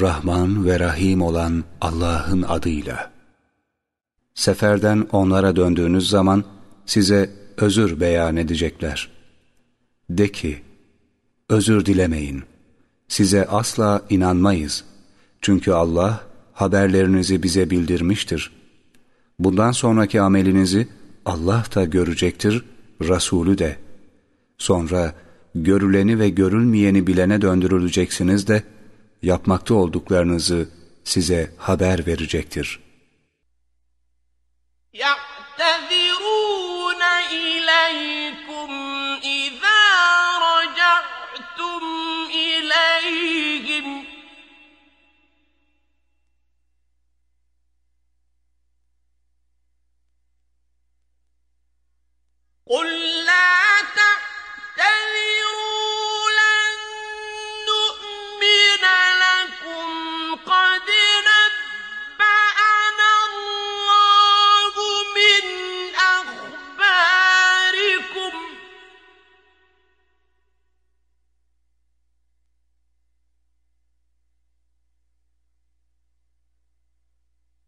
Rahman ve Rahim olan Allah'ın adıyla. Seferden onlara döndüğünüz zaman size özür beyan edecekler. De ki, özür dilemeyin. Size asla inanmayız. Çünkü Allah haberlerinizi bize bildirmiştir. Bundan sonraki amelinizi Allah da görecektir, Resulü de. Sonra görüleni ve görülmeyeni bilene döndürüleceksiniz de, yapmakta olduklarınızı size haber verecektir. يَعْتَذِرُونَ إِلَيْكُمْ إِذَا رَجَعْتُمْ إِلَيْهِمْ قُلْ لَا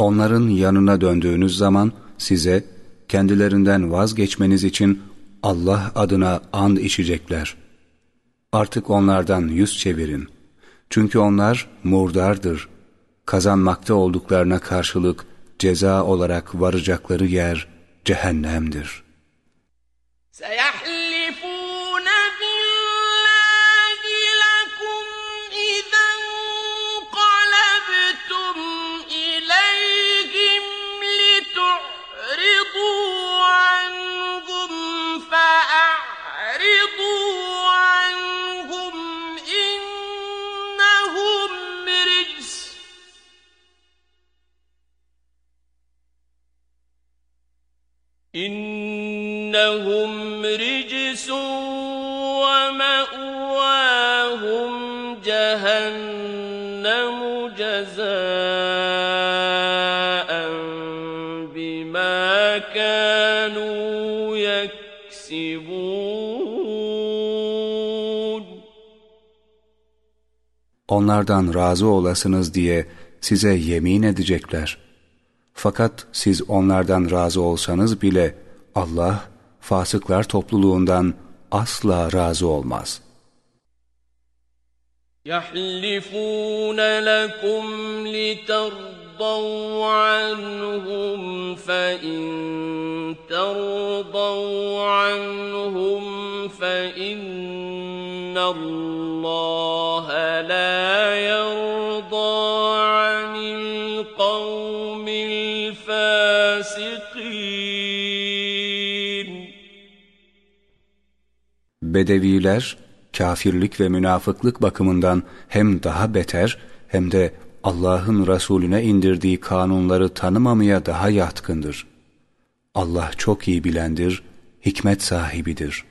Onların yanına döndüğünüz zaman size kendilerinden vazgeçmeniz için Allah adına and içecekler. Artık onlardan yüz çevirin. Çünkü onlar murdardır. Kazanmakta olduklarına karşılık ceza olarak varacakları yer cehennemdir. إنهم رجس ومأواهم جهنم جزاء بما كانوا يكسبون Onlardan razı olasınız diye size yemin edecekler. Fakat siz onlardan razı olsanız bile Allah fasıklar topluluğundan asla razı olmaz. يَحْلِفُونَ لَكُمْ لِتَرْضَوْا عَنْهُمْ فَإِنْ تَرْضَوْا عَنْهُمْ فَإِنَّ اللَّهَ لَا يَرْضَى عَنِ الْقَوْمِ Bedeviler, kafirlik ve münafıklık bakımından hem daha beter hem de Allah'ın Resulüne indirdiği kanunları tanımamaya daha yatkındır. Allah çok iyi bilendir, hikmet sahibidir.''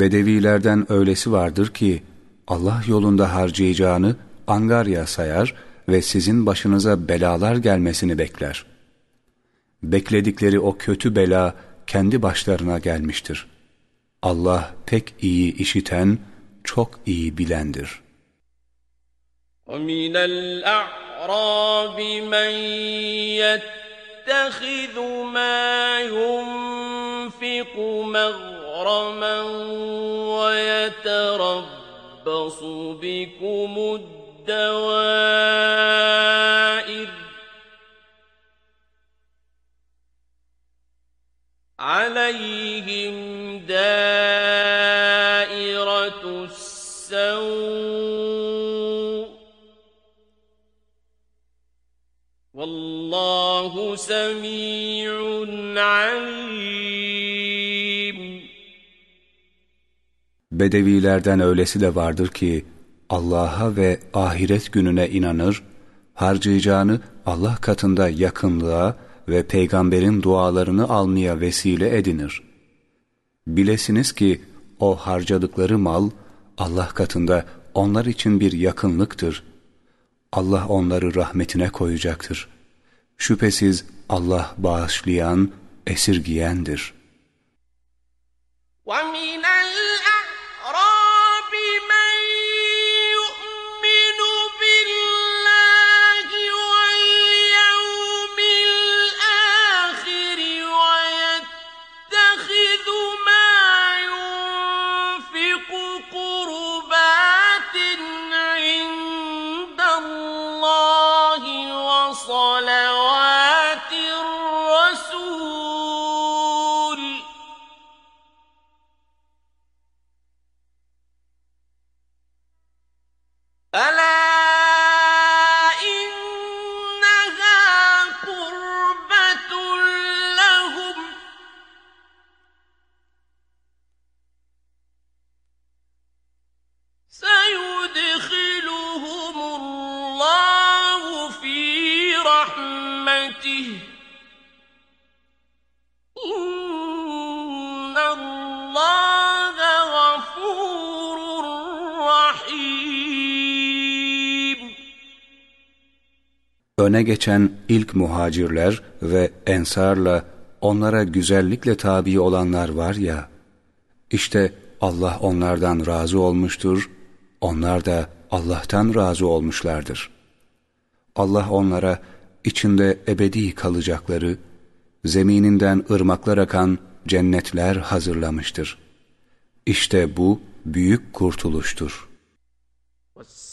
Bedevilerden öylesi vardır ki Allah yolunda harcayacağını angarya sayar ve sizin başınıza belalar gelmesini bekler. Bekledikleri o kötü bela kendi başlarına gelmiştir. Allah pek iyi işiten, çok iyi bilendir. وَمِنَ الْأَعْرَابِ الأعراب من يتخذ ما ينفق مغرما ويتربص بكم الدوائر عليهم دائرة سميع عليم Bedevilerden öylesi de vardır ki Allah'a ve ahiret gününe inanır, harcayacağını Allah katında yakınlığa ve peygamberin dualarını almaya vesile edinir. Bilesiniz ki o harcadıkları mal Allah katında onlar için bir yakınlıktır. Allah onları rahmetine koyacaktır. Şüphesiz Allah bağışlayan, esirgiyendir. وَمِنَ öne geçen ilk muhacirler ve ensarla onlara güzellikle tabi olanlar var ya, işte Allah onlardan razı olmuştur, onlar da Allah'tan razı olmuşlardır. Allah onlara içinde ebedi kalacakları, zemininden ırmaklar akan cennetler hazırlamıştır. İşte bu büyük kurtuluştur.''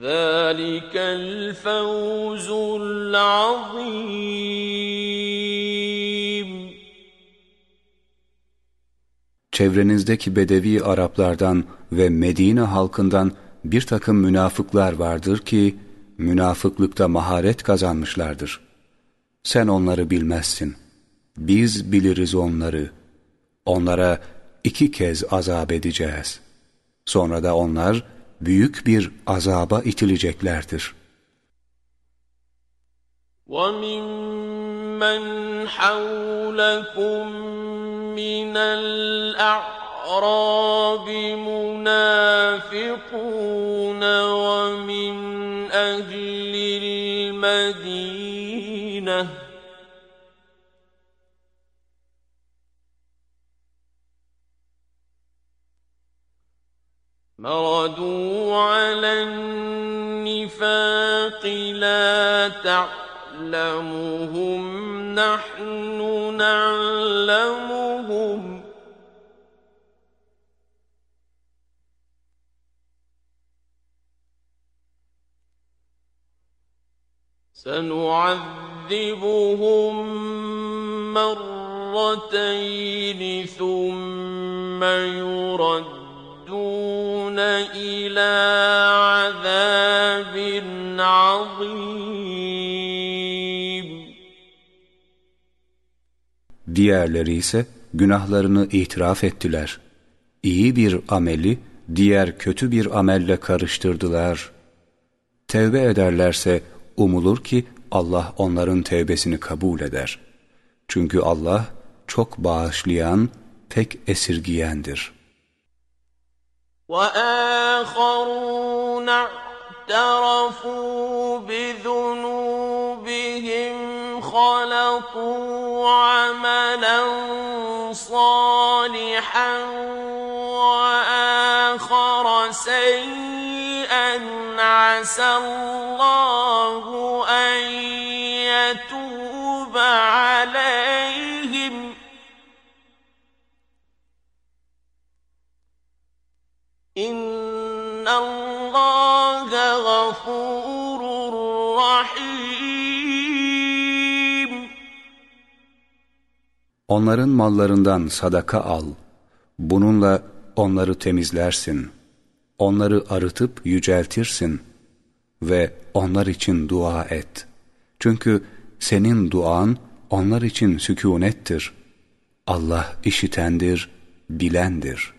ذلك الفوز العظيم Çevrenizdeki Bedevi Araplardan ve Medine halkından bir takım münafıklar vardır ki münafıklıkta maharet kazanmışlardır. Sen onları bilmezsin. Biz biliriz onları. Onlara iki kez azap edeceğiz. Sonra da onlar büyük bir azaba itileceklerdir. وَمِمَّنْ حَوْلَكُمْ مِنَ الْأَعْرَابِ مُنَافِقُونَ وَمِنْ مردوا على النفاق لا تعلمهم نحن نعلمهم سنعذبهم مرتين ثم يرد يردون إلى عذاب عظيم Diğerleri ise günahlarını itiraf ettiler. İyi bir ameli diğer kötü bir amelle karıştırdılar. Tevbe ederlerse umulur ki Allah onların tevbesini kabul eder. Çünkü Allah çok bağışlayan, pek esirgiyendir. وَآخَرُونَ اعْتَرَفُوا بِذُنُوبِهِمْ خَلَطُوا عَمَلًا صَالِحًا وَآخَرَ سَيِّئًا عَسَى اللَّهُ أَن يَتُوبَ عَلَيْهِمْ. Onların mallarından sadaka al. Bununla onları temizlersin. Onları arıtıp yüceltirsin. Ve onlar için dua et. Çünkü senin duan onlar için sükunettir. Allah işitendir, bilendir.''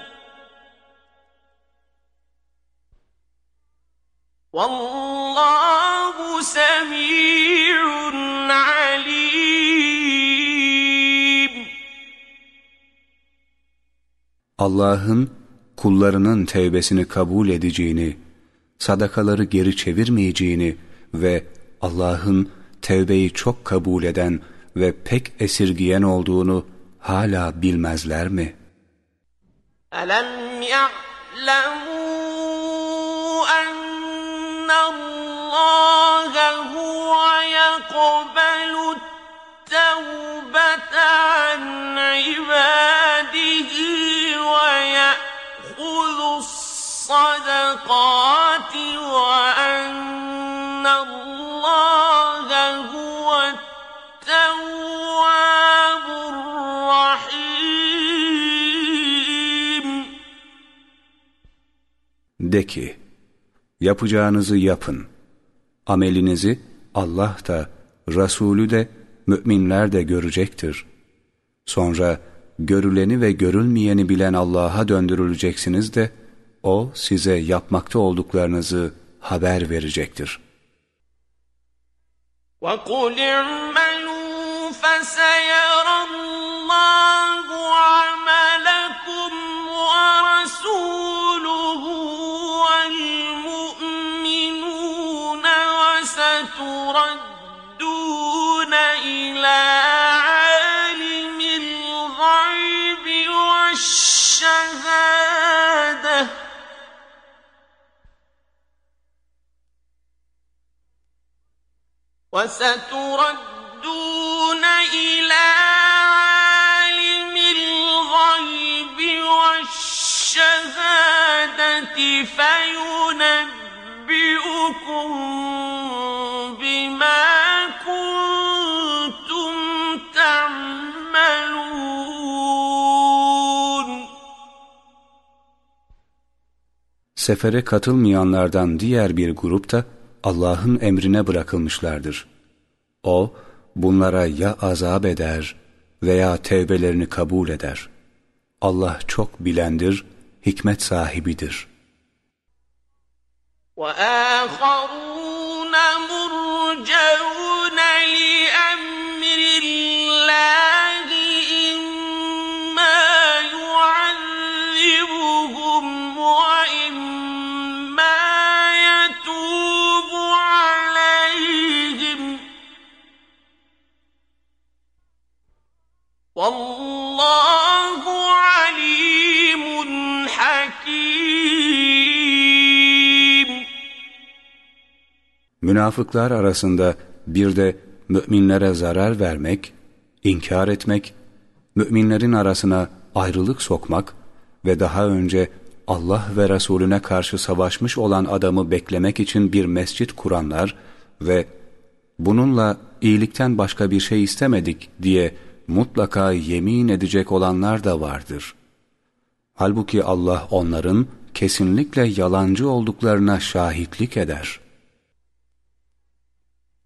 والله سميع عليم Allah'ın kullarının tevbesini kabul edeceğini, sadakaları geri çevirmeyeceğini ve Allah'ın tevbeyi çok kabul eden ve pek esirgiyen olduğunu hala bilmezler mi? ألم يعلموا أن الله هو يقبل التوبة عن عباده ويأخذ الصدقات وأن الله هو التواب الرحيم yapacağınızı yapın. Amelinizi Allah da, Resulü de, müminler de görecektir. Sonra görüleni ve görülmeyeni bilen Allah'a döndürüleceksiniz de, O size yapmakta olduklarınızı haber verecektir. وقل اعملوا فسيرى الله عملكم وستردون إلى عالم الغيب والشهادة فينبئكم بما كنتم Sefere katılmayanlardan diğer bir grup da Allah'ın emrine bırakılmışlardır. O, bunlara ya azap eder veya tevbelerini kabul eder. Allah çok bilendir, hikmet sahibidir. وآخرون مرجون Münafıklar arasında bir de müminlere zarar vermek, inkar etmek, müminlerin arasına ayrılık sokmak ve daha önce Allah ve Resulüne karşı savaşmış olan adamı beklemek için bir mescit kuranlar ve bununla iyilikten başka bir şey istemedik diye mutlaka yemin edecek olanlar da vardır. Halbuki Allah onların kesinlikle yalancı olduklarına şahitlik eder.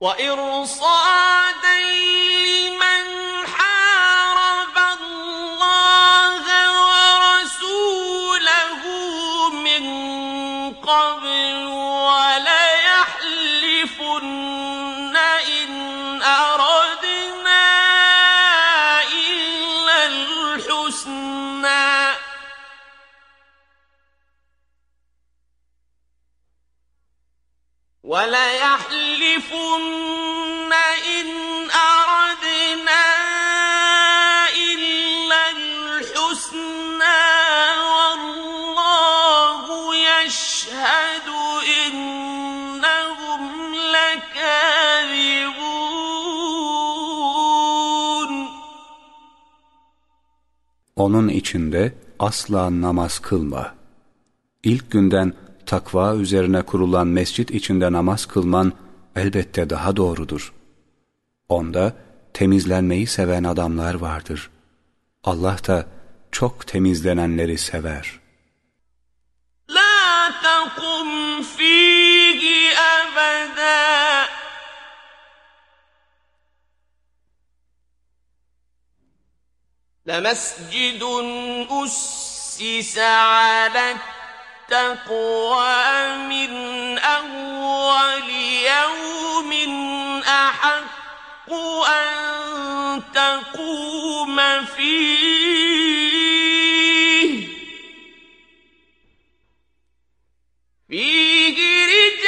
وإرصادا وليحلفن إن أردنا إلا الحسنى والله يشهد إنهم لكاذبون Onun içinde asla namaz kılma. İlk günden takva üzerine kurulan mescit içinde namaz kılman elbette daha doğrudur. Onda temizlenmeyi seven adamlar vardır. Allah da çok temizlenenleri sever. لا تقم فيه أبدا لمسجد أسس على التقوى من أول يوم أحق أن تقوم فيه. فيه رجال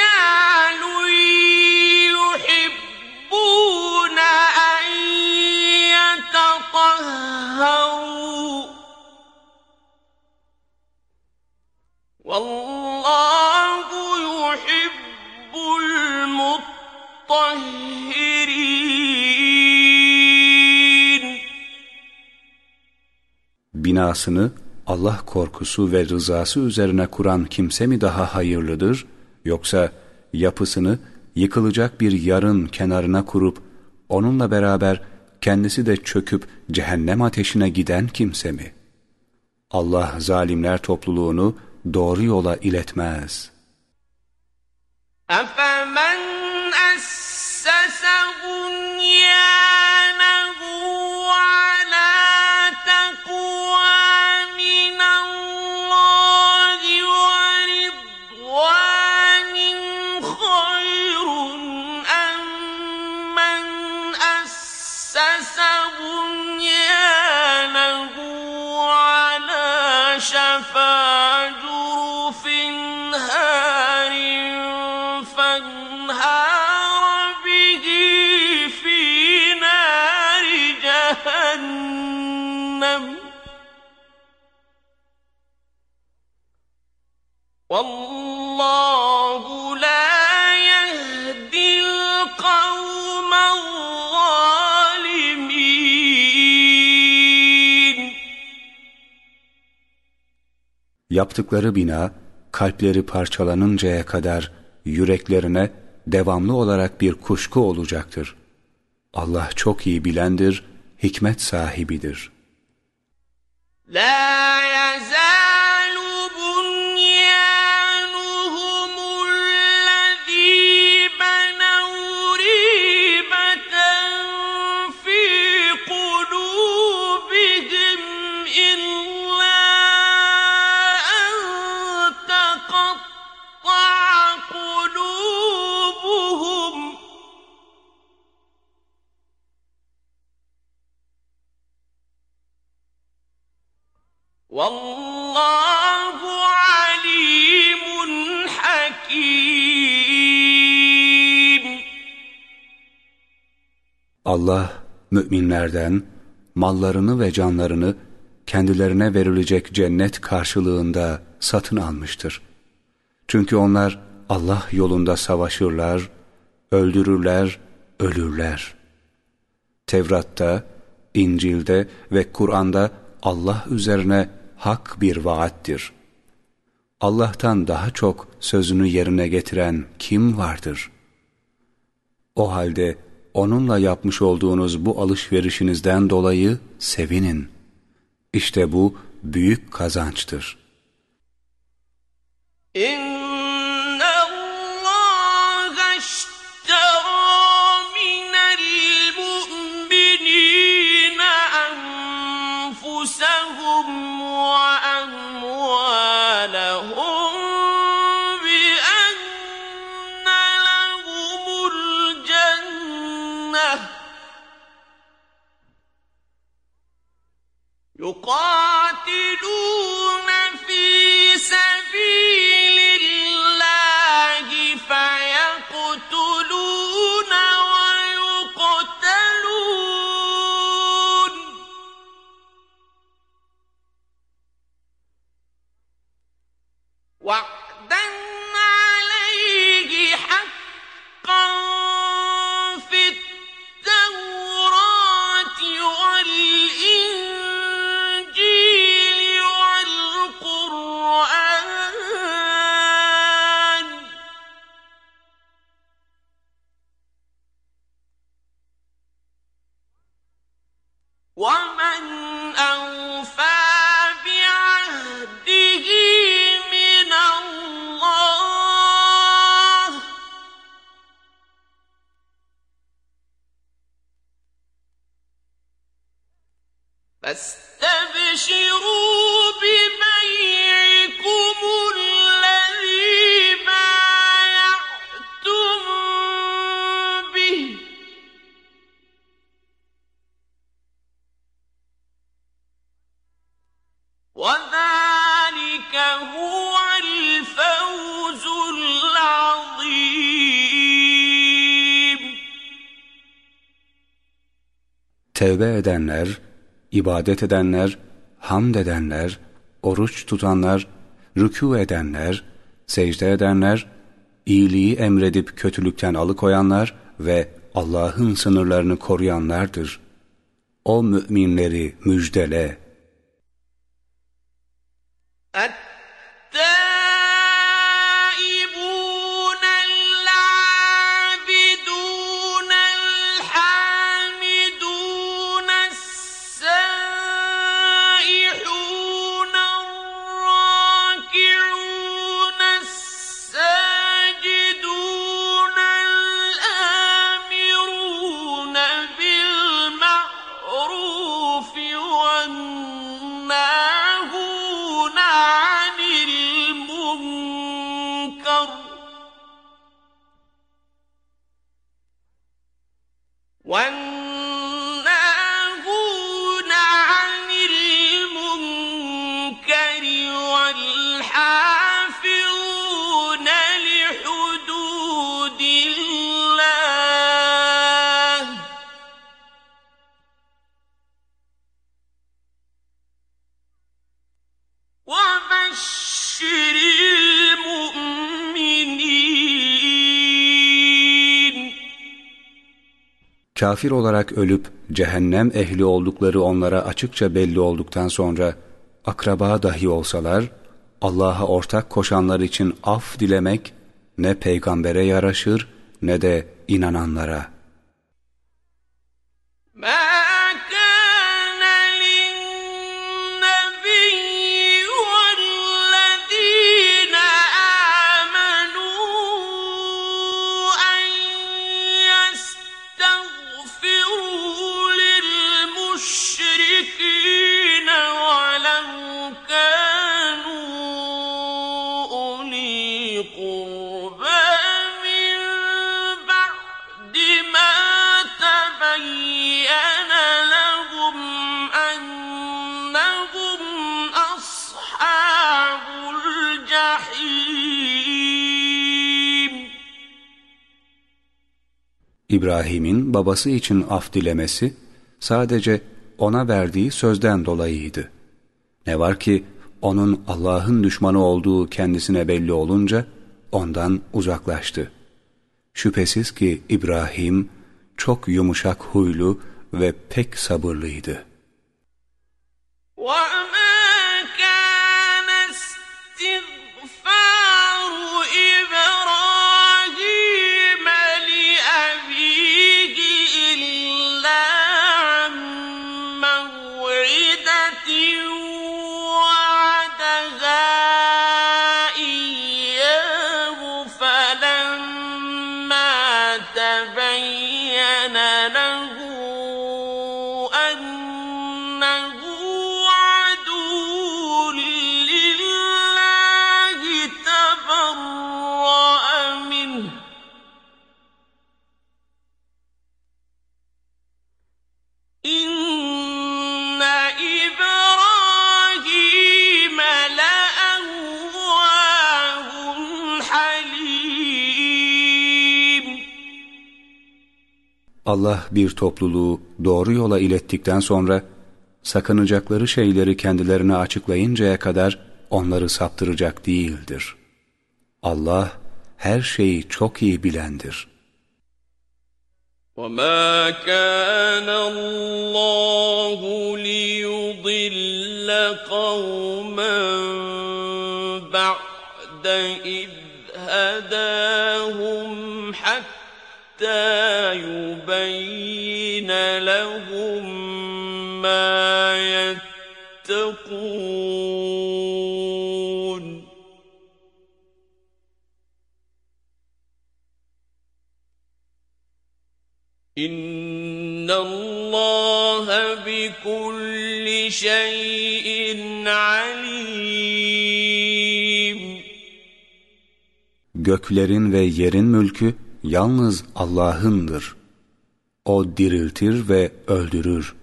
Binasını Allah korkusu ve rızası üzerine kuran kimse mi daha hayırlıdır? Yoksa yapısını yıkılacak bir yarın kenarına kurup onunla beraber kendisi de çöküp cehennem ateşine giden kimse mi? Allah zalimler topluluğunu doğru yola iletmez. أفمن أسس بنيانه cehennem Vallahu la yehdil kavmen zalimin Yaptıkları bina kalpleri parçalanıncaya kadar yüreklerine devamlı olarak bir kuşku olacaktır. Allah çok iyi bilendir, hikmet sahibidir.'' لا يزال Allah müminlerden mallarını ve canlarını kendilerine verilecek cennet karşılığında satın almıştır. Çünkü onlar Allah yolunda savaşırlar, öldürürler, ölürler. Tevrat'ta, İncil'de ve Kur'an'da Allah üzerine hak bir vaattir. Allah'tan daha çok sözünü yerine getiren kim vardır? O halde onunla yapmış olduğunuz bu alışverişinizden dolayı sevinin. İşte bu büyük kazançtır. فاستبشروا ببيعكم الذي بايعتم به. وذلك هو الفوز العظيم. Tövbe edenler ibadet edenler, hamd edenler, oruç tutanlar, rükû edenler, secde edenler, iyiliği emredip kötülükten alıkoyanlar ve Allah'ın sınırlarını koruyanlardır. O müminleri müjdele. kafir olarak ölüp cehennem ehli oldukları onlara açıkça belli olduktan sonra akraba dahi olsalar, Allah'a ortak koşanlar için af dilemek ne peygambere yaraşır ne de inananlara. Ben... İbrahim'in babası için af dilemesi sadece ona verdiği sözden dolayıydı. Ne var ki onun Allah'ın düşmanı olduğu kendisine belli olunca ondan uzaklaştı. Şüphesiz ki İbrahim çok yumuşak huylu ve pek sabırlıydı. وَمَا Allah bir topluluğu doğru yola ilettikten sonra sakınacakları şeyleri kendilerine açıklayıncaya kadar onları saptıracak değildir. Allah her şeyi çok iyi bilendir. وَمَا كَانَ اللّٰهُ لِيُضِلَّ قَوْمًا بَعْدَ إِذْ هَدَاهُمْ حَتَّى حتى يبين لهم ما يتقون. إن الله بكل شيء عليم. Göklerin ve yerin mülkü yalnız Allah'ındır. O diriltir ve öldürür.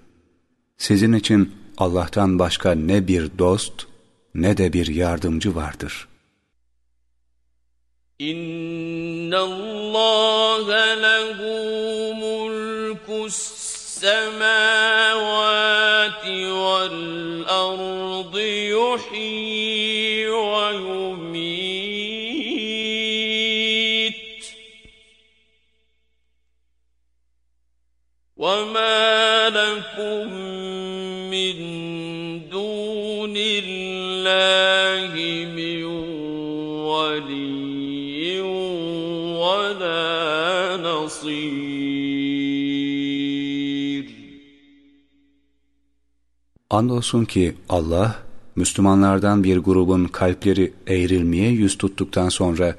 Sizin için Allah'tan başka ne bir dost ne de bir yardımcı vardır. İnna Allah lehu mulkus semavati vel ardı yuhyi ve yumit وما لكم من دون الله من ولي ولا نصير Andolsun ki Allah, Müslümanlardan bir grubun kalpleri eğrilmeye yüz tuttuktan sonra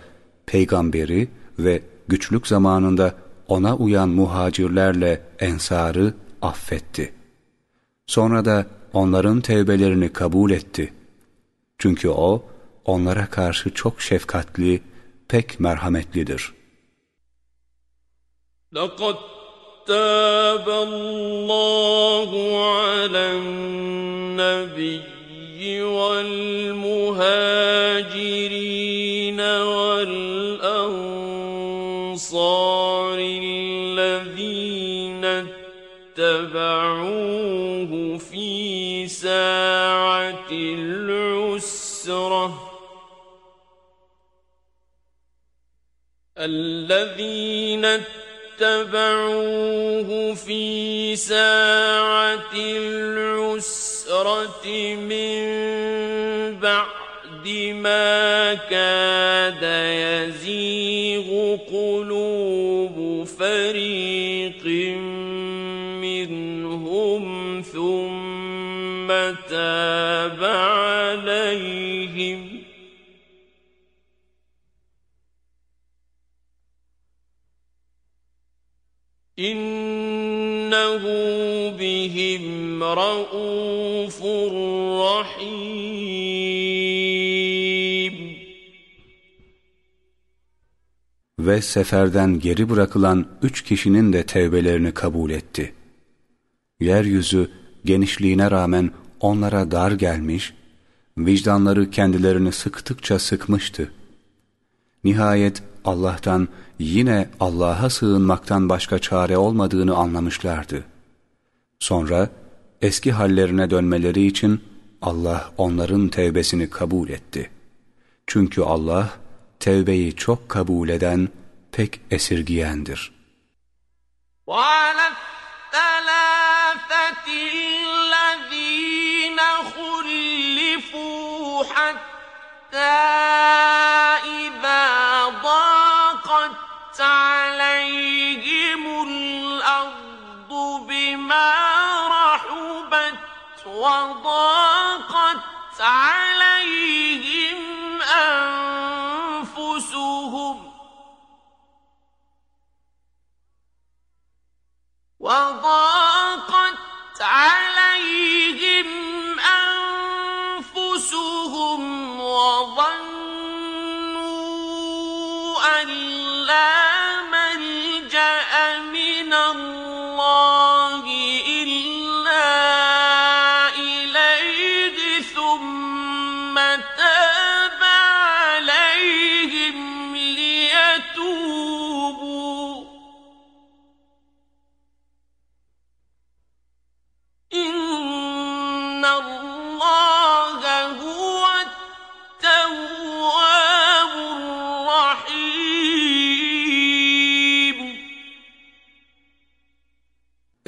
peygamberi ve güçlük zamanında ona uyan muhacirlerle ensarı affetti. Sonra da onların tevbelerini kabul etti. Çünkü o, onlara karşı çok şefkatli, pek merhametlidir. لَقَدْ تَابَ اللّٰهُ عَلَى النَّبِيِّ وَالْمُهَاجِرِينَ الذين اتبعوه في ساعة العسرة من بعد ما كاد يزيغ قلوب فريق إنه بهم رؤوف رحيم Ve seferden geri bırakılan üç kişinin de tevbelerini kabul etti. Yeryüzü genişliğine rağmen onlara dar gelmiş, vicdanları kendilerini sıktıkça sıkmıştı. Nihayet Allah'tan yine Allah'a sığınmaktan başka çare olmadığını anlamışlardı. Sonra eski hallerine dönmeleri için Allah onların tevbesini kabul etti. Çünkü Allah tevbeyi çok kabul eden, pek esirgiyendir. وَعَلَى الثَّلَاثَةِ الَّذ۪ينَ خُلِّفُوا حَتَّى إِذَا ضَاقَتْ عَلَيْهِمُ الْأَرْضُ بِمَا رَحُبَتْ وَضَاقَتْ عَلَيْهِمْ أَنفُسُهُمْ وضاقت عليهم أنفسهم وظنوا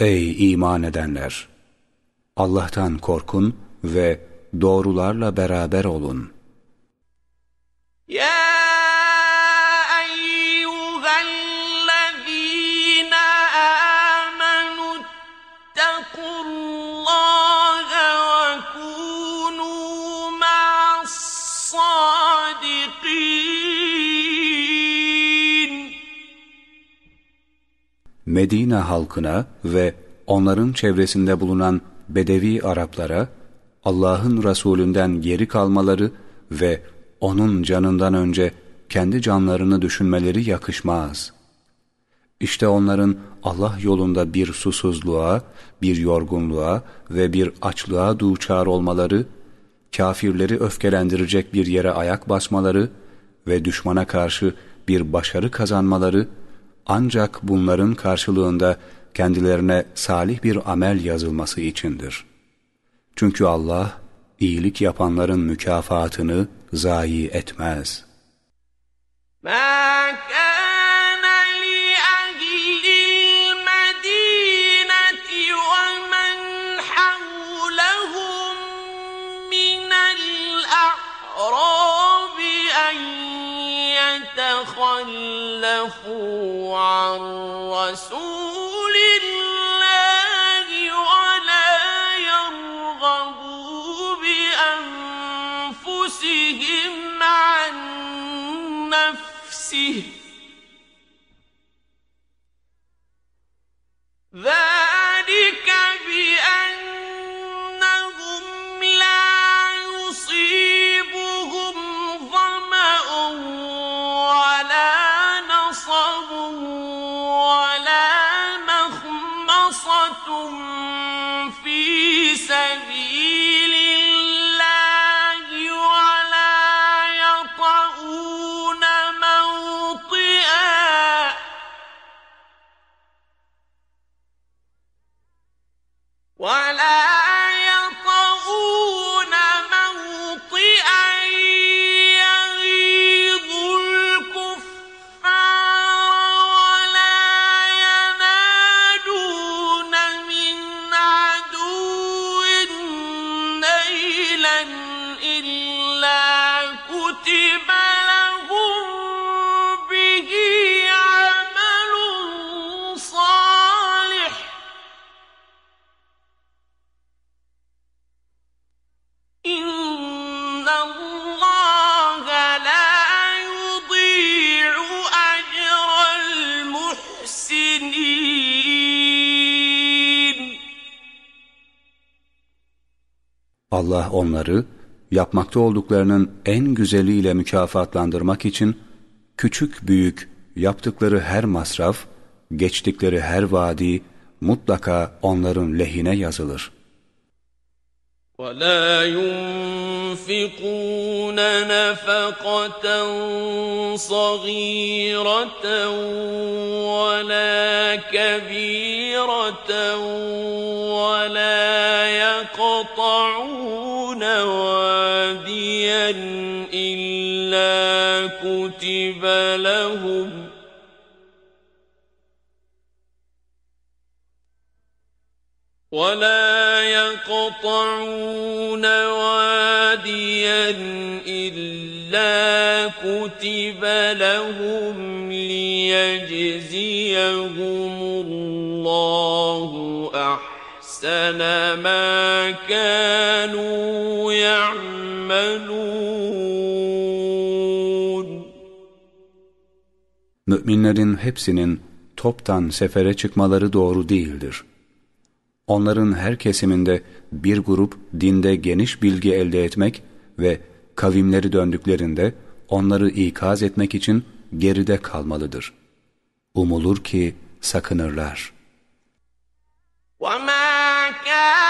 Ey iman edenler! Allah'tan korkun ve doğrularla beraber olun. يا Medine halkına ve onların çevresinde bulunan Bedevi Araplara Allah'ın Resulünden geri kalmaları ve onun canından önce kendi canlarını düşünmeleri yakışmaz. İşte onların Allah yolunda bir susuzluğa, bir yorgunluğa ve bir açlığa duçar olmaları, kafirleri öfkelendirecek bir yere ayak basmaları ve düşmana karşı bir başarı kazanmaları, ancak bunların karşılığında kendilerine salih bir amel yazılması içindir. Çünkü Allah, iyilik yapanların mükafatını zayi etmez. ما يتخلفوا عن رسول الله ولا يرغبوا بأنفسهم عن نفسه ذلك Allah onları yapmakta olduklarının en güzeliyle mükafatlandırmak için küçük büyük yaptıkları her masraf, geçtikleri her vadi mutlaka onların lehine yazılır. ولا ينفقون نفقة صغيرة ولا كبيرة ولا يقطعون واديا إلا كتب لهم ولا يقطعون واديا إلا كتب لهم ليجزيهم الله أحسن ما كانوا يعملون Müminlerin hepsinin toptan sefere çıkmaları doğru değildir. Onların her kesiminde bir grup dinde geniş bilgi elde etmek ve kavimleri döndüklerinde onları ikaz etmek için geride kalmalıdır. Umulur ki sakınırlar. وَمَا كَانَ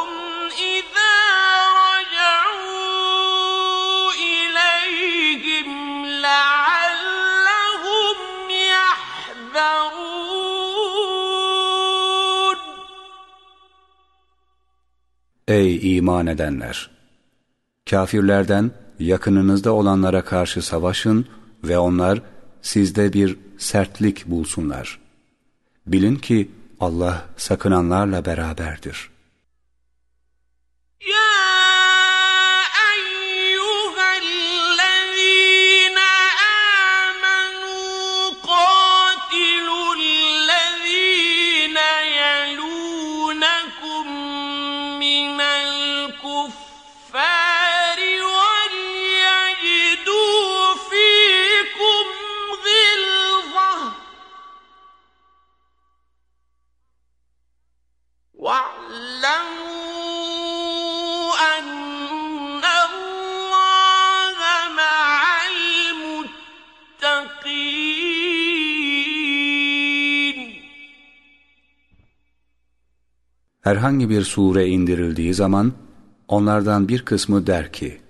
Ey iman edenler! Kafirlerden yakınınızda olanlara karşı savaşın ve onlar sizde bir sertlik bulsunlar. Bilin ki Allah sakınanlarla beraberdir. Herhangi bir sure indirildiği zaman onlardan bir kısmı der ki,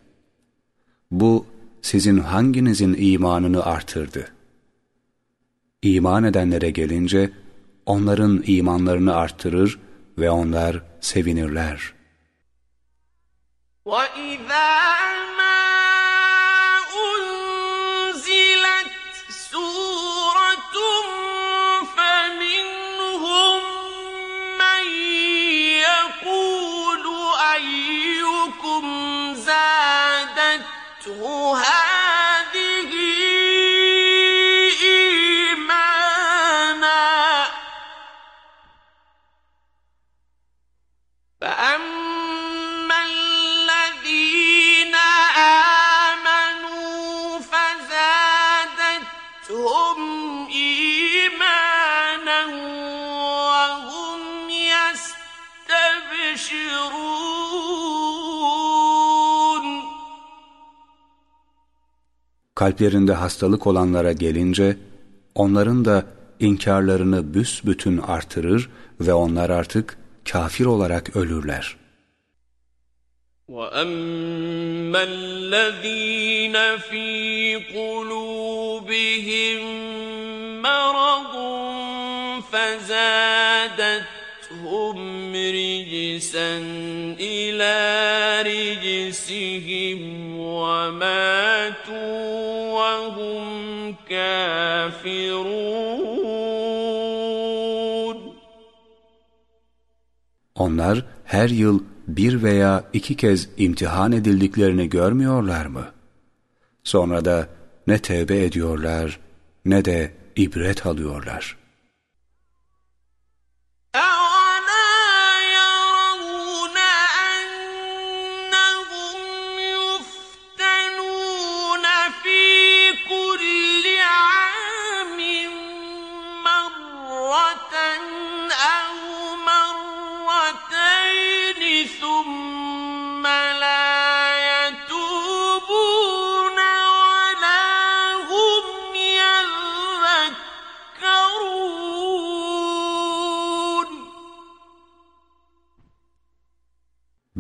bu sizin hanginizin imanını artırdı? İman edenlere gelince onların imanlarını arttırır ve onlar sevinirler. وَإِذَا Kalplerinde hastalık olanlara gelince, onların da inkarlarını büsbütün artırır ve onlar artık kafir olarak ölürler. وَأَمَّا الَّذ۪ينَ ف۪ي قُلُوبِهِمْ مَرَضٌ فَزَادَتْهُمْ رِجِسًا إِلَى رِجِسِهِمْ وَمَاتُوا onlar her yıl bir veya iki kez imtihan edildiklerini görmüyorlar mı? Sonra da ne tevbe ediyorlar ne de ibret alıyorlar.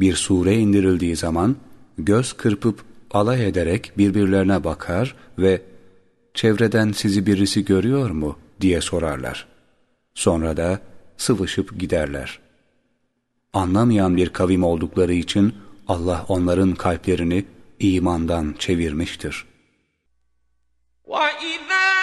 bir sure indirildiği zaman göz kırpıp alay ederek birbirlerine bakar ve çevreden sizi birisi görüyor mu diye sorarlar. Sonra da sıvışıp giderler. Anlamayan bir kavim oldukları için Allah onların kalplerini imandan çevirmiştir. وَإِذَا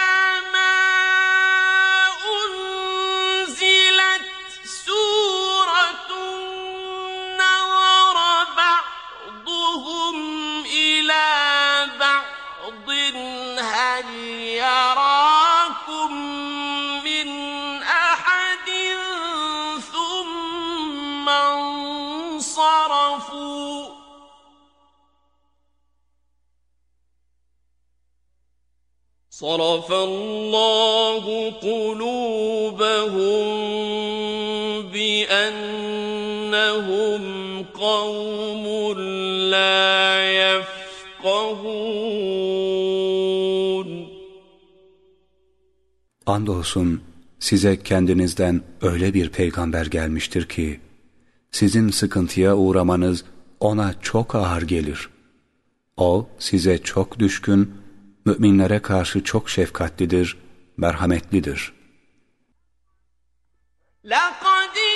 صرف الله قلوبهم بأنهم قوم لا يفقهون Andolsun size kendinizden öyle bir peygamber gelmiştir ki, sizin sıkıntıya uğramanız ona çok ağır gelir. O size çok düşkün müminlere karşı çok şefkatlidir, merhametlidir. لَقَدْ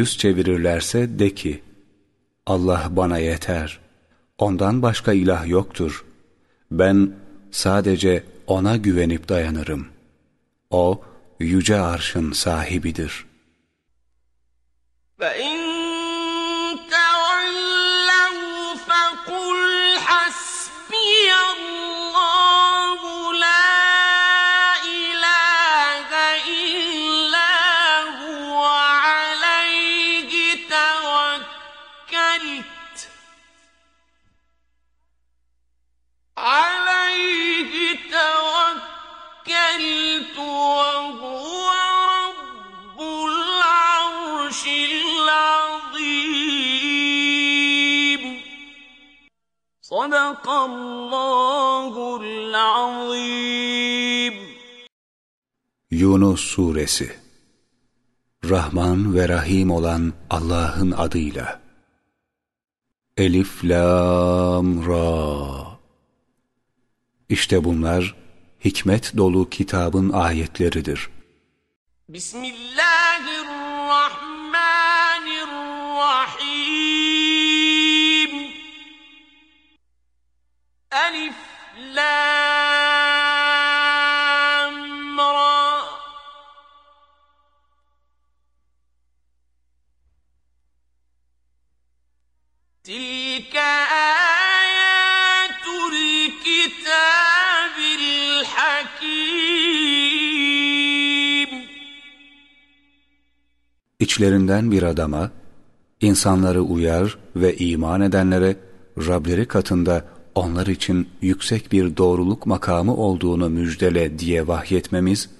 Yüz çevirirlerse de ki, Allah bana yeter, ondan başka ilah yoktur. Ben sadece O'na güvenip dayanırım. O, yüce arşın sahibidir. فَاِنْ Yunus Suresi. Rahman ve Rahim olan Allah'ın adıyla. Elif Lam Ra. İşte bunlar hikmet dolu kitabın ayetleridir. Bismillahirrahmanirrahim İçlerinden bir adama, insanları uyar ve iman edenlere Rableri katında onlar için yüksek bir doğruluk makamı olduğunu müjdele diye vahyetmemiz,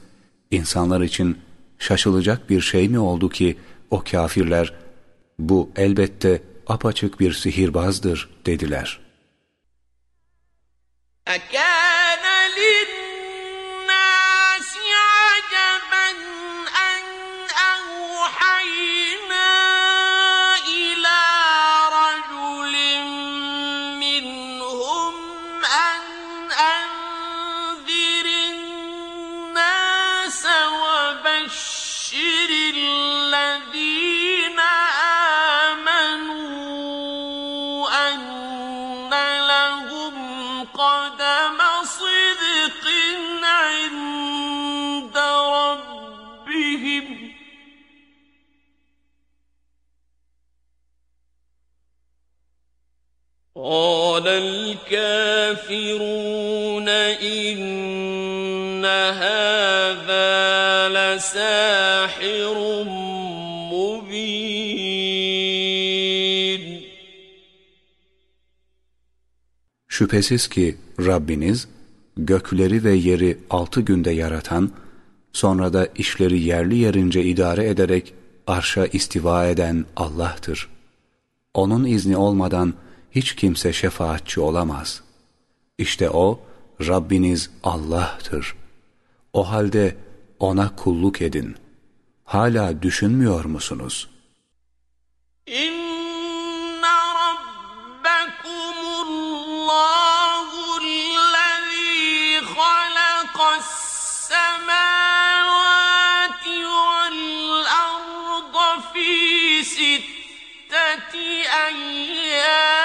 insanlar için şaşılacak bir şey mi oldu ki o kafirler, bu elbette apaçık bir sihirbazdır dediler. أَكَانَ الكافرون إن هذا لساحر مبين Şüphesiz ki Rabbiniz gökleri ve yeri altı günde yaratan, sonra da işleri yerli yerince idare ederek arşa istiva eden Allah'tır. Onun izni olmadan hiç kimse şefaatçi olamaz. İşte O, Rabbiniz Allah'tır. O halde O'na kulluk edin. Hala düşünmüyor musunuz? إن ربكم الله الذي خلق السماوات والأرض في ستة أيام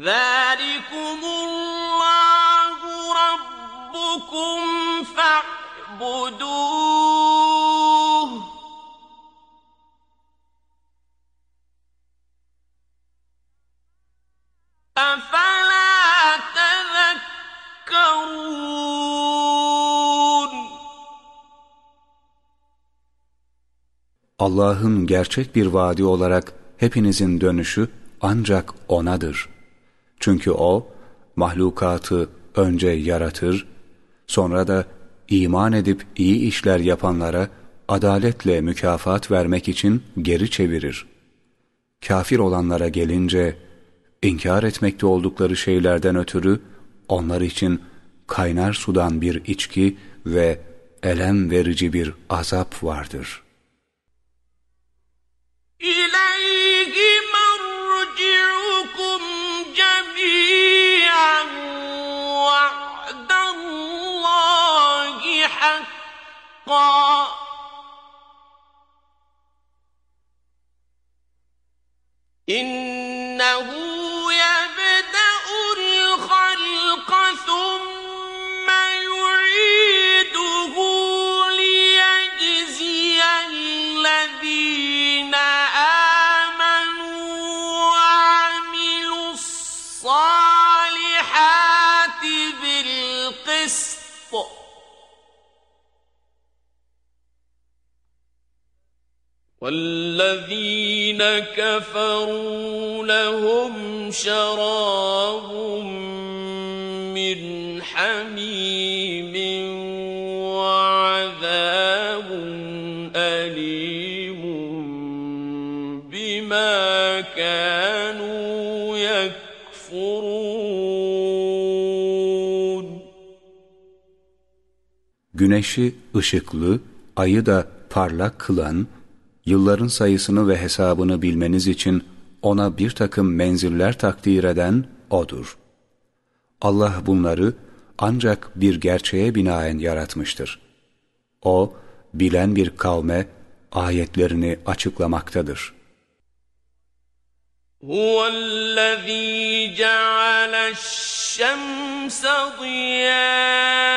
ذلكم الله ربكم فاعبدوه أفلا تذكرون Allah'ın gerçek bir vaadi olarak hepinizin dönüşü ancak O'nadır. Çünkü o mahlukatı önce yaratır, sonra da iman edip iyi işler yapanlara adaletle mükafat vermek için geri çevirir. Kafir olanlara gelince, inkar etmekte oldukları şeylerden ötürü onlar için kaynar sudan bir içki ve elem verici bir azap vardır. İleyhime وعد الله حقا. إنه كفروا لهم شراب من حميم وعذاب أليم بما كانوا يكفرون Güneşi ışıklı, ayı da parlak kılan, yılların sayısını ve hesabını bilmeniz için ona bir takım menziller takdir eden O'dur. Allah bunları ancak bir gerçeğe binaen yaratmıştır. O, bilen bir kavme ayetlerini açıklamaktadır. هو الذي جعل الشمس ضياء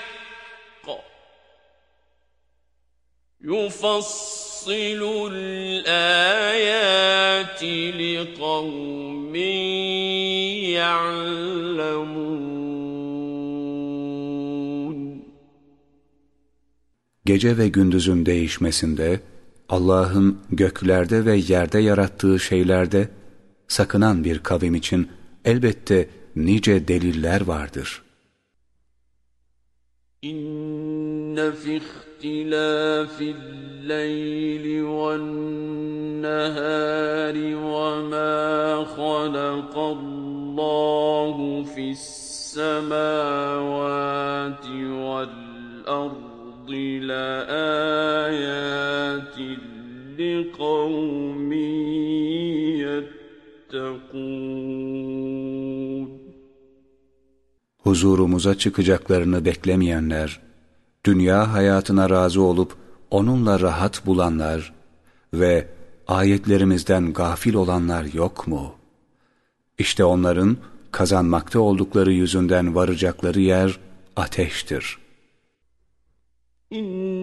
يفصل الآيات لقوم يعلمون Gece ve gündüzün değişmesinde, Allah'ın göklerde ve yerde yarattığı şeylerde sakınan bir kavim için elbette nice deliller vardır. İnne fi اختلاف الليل والنهار وما خلق الله في السماوات والأرض لآيات لقوم يتقون. Huzurumuza çıkacaklarını beklemeyenler dünya hayatına razı olup onunla rahat bulanlar ve ayetlerimizden gafil olanlar yok mu? İşte onların kazanmakta oldukları yüzünden varacakları yer ateştir. İnnellezîne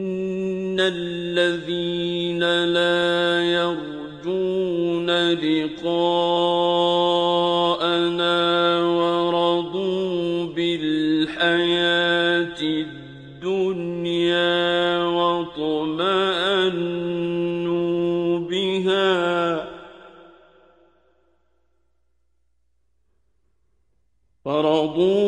lâ yercûne liqâ ورضوا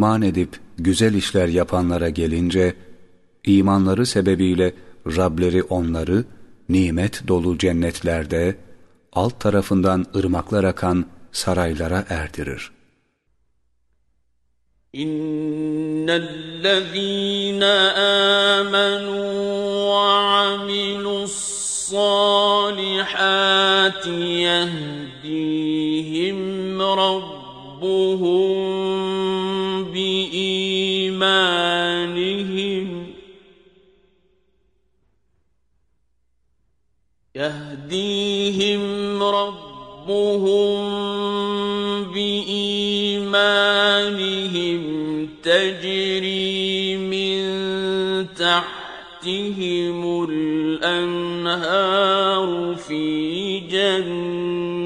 İman edip güzel işler yapanlara gelince, imanları sebebiyle Rableri onları nimet dolu cennetlerde, alt tarafından ırmaklar akan saraylara erdirir. İnnellezîne âmenû ve amilussâlihâti yehdîhim rabbuhum يهديهم ربهم بإيمانهم تجري من تحتهم الأنهار في جنات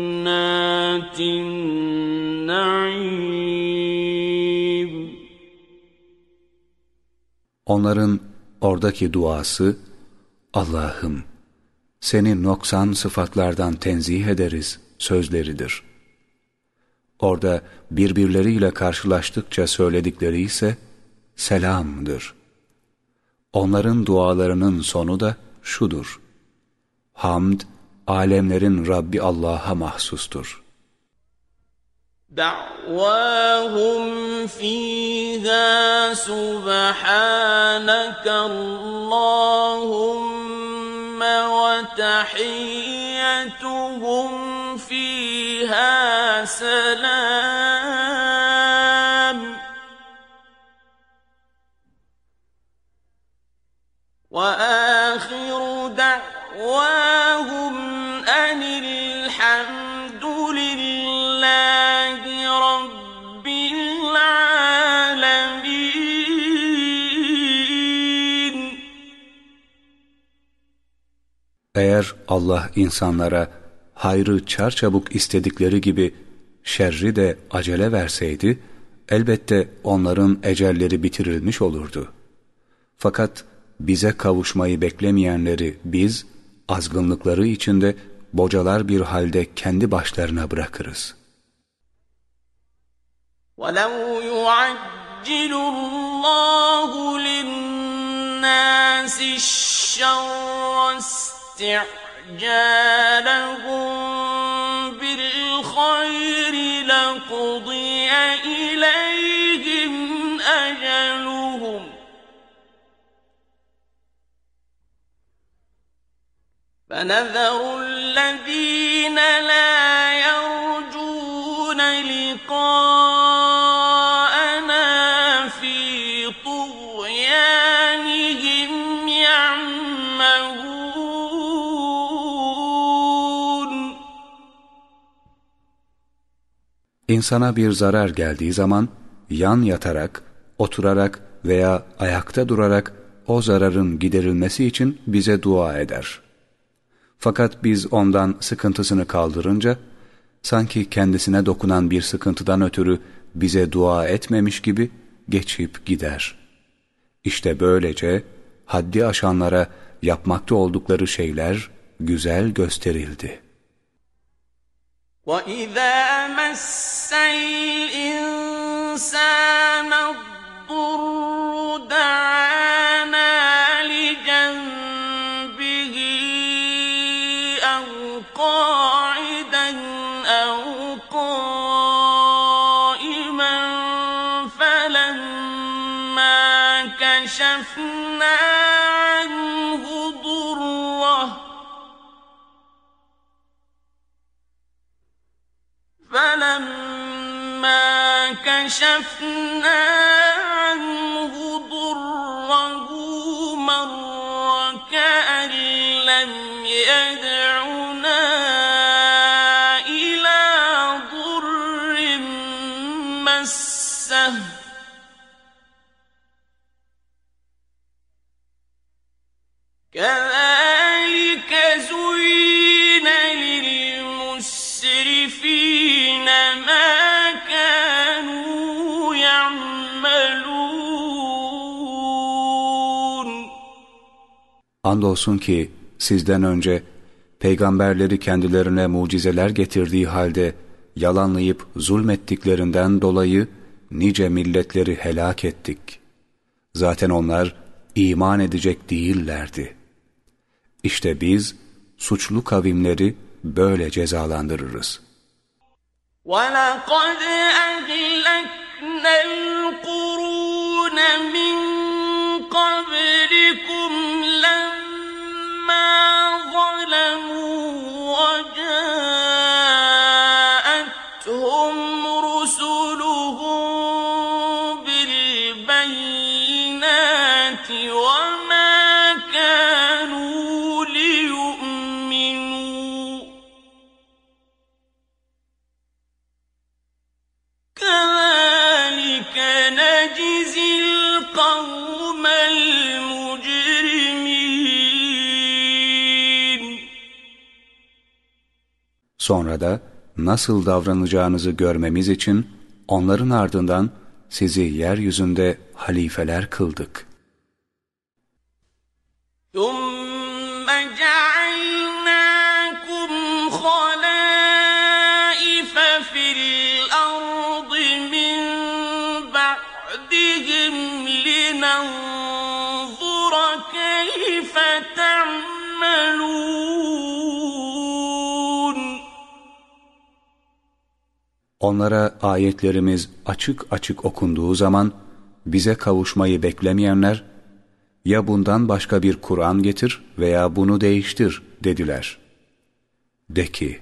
Onların oradaki duası, Allah'ım seni noksan sıfatlardan tenzih ederiz sözleridir. Orada birbirleriyle karşılaştıkça söyledikleri ise selamdır. Onların dualarının sonu da şudur. Hamd, alemlerin Rabbi Allah'a mahsustur.'' دعواهم فيها سبحانك اللهم تحيتهم فيها سلام. وآل Eğer Allah insanlara hayrı çarçabuk istedikleri gibi şerri de acele verseydi, elbette onların ecelleri bitirilmiş olurdu. Fakat bize kavuşmayı beklemeyenleri biz, azgınlıkları içinde bocalar bir halde kendi başlarına bırakırız. وَلَوْ يُعَجِّلُ اللّٰهُ لِلنَّاسِ الشَّرَّ استعجالهم بالخير لقضي إليهم أجلهم. فنذر الذين لا يرجون لقاء İnsana bir zarar geldiği zaman yan yatarak, oturarak veya ayakta durarak o zararın giderilmesi için bize dua eder. Fakat biz ondan sıkıntısını kaldırınca, sanki kendisine dokunan bir sıkıntıdan ötürü bize dua etmemiş gibi geçip gider. İşte böylece haddi aşanlara yapmakta oldukları şeyler güzel gösterildi. وَإِذَا مَسَّ الْإِنسَانَ الضُّرُّ دَعَانَا فَلَمَّا كَشَفْنَا عَنْهُ ضُرَّهُ مَرَّ كَأَن لَّمْ يَدْعُنَا إِلَىٰ ضُرٍّ مَّسَّهُ. كَذَٰلِكَ Andolsun ki sizden önce peygamberleri kendilerine mucizeler getirdiği halde yalanlayıp zulmettiklerinden dolayı nice milletleri helak ettik. Zaten onlar iman edecek değillerdi. İşte biz suçlu kavimleri böyle cezalandırırız. وَلَقَدْ أَهْلَكْنَا الْقُرُونَ مِن قَبْلِكُمْ لَمَّا ظَلَمُوا وَجَاءَتْهُمْ رُسُلُهُم بِالْبَيِّنَاتِ وَمَا Sonra da nasıl davranacağınızı görmemiz için onların ardından sizi yeryüzünde halifeler kıldık. Onlara ayetlerimiz açık açık okunduğu zaman bize kavuşmayı beklemeyenler ya bundan başka bir Kur'an getir veya bunu değiştir dediler. De ki,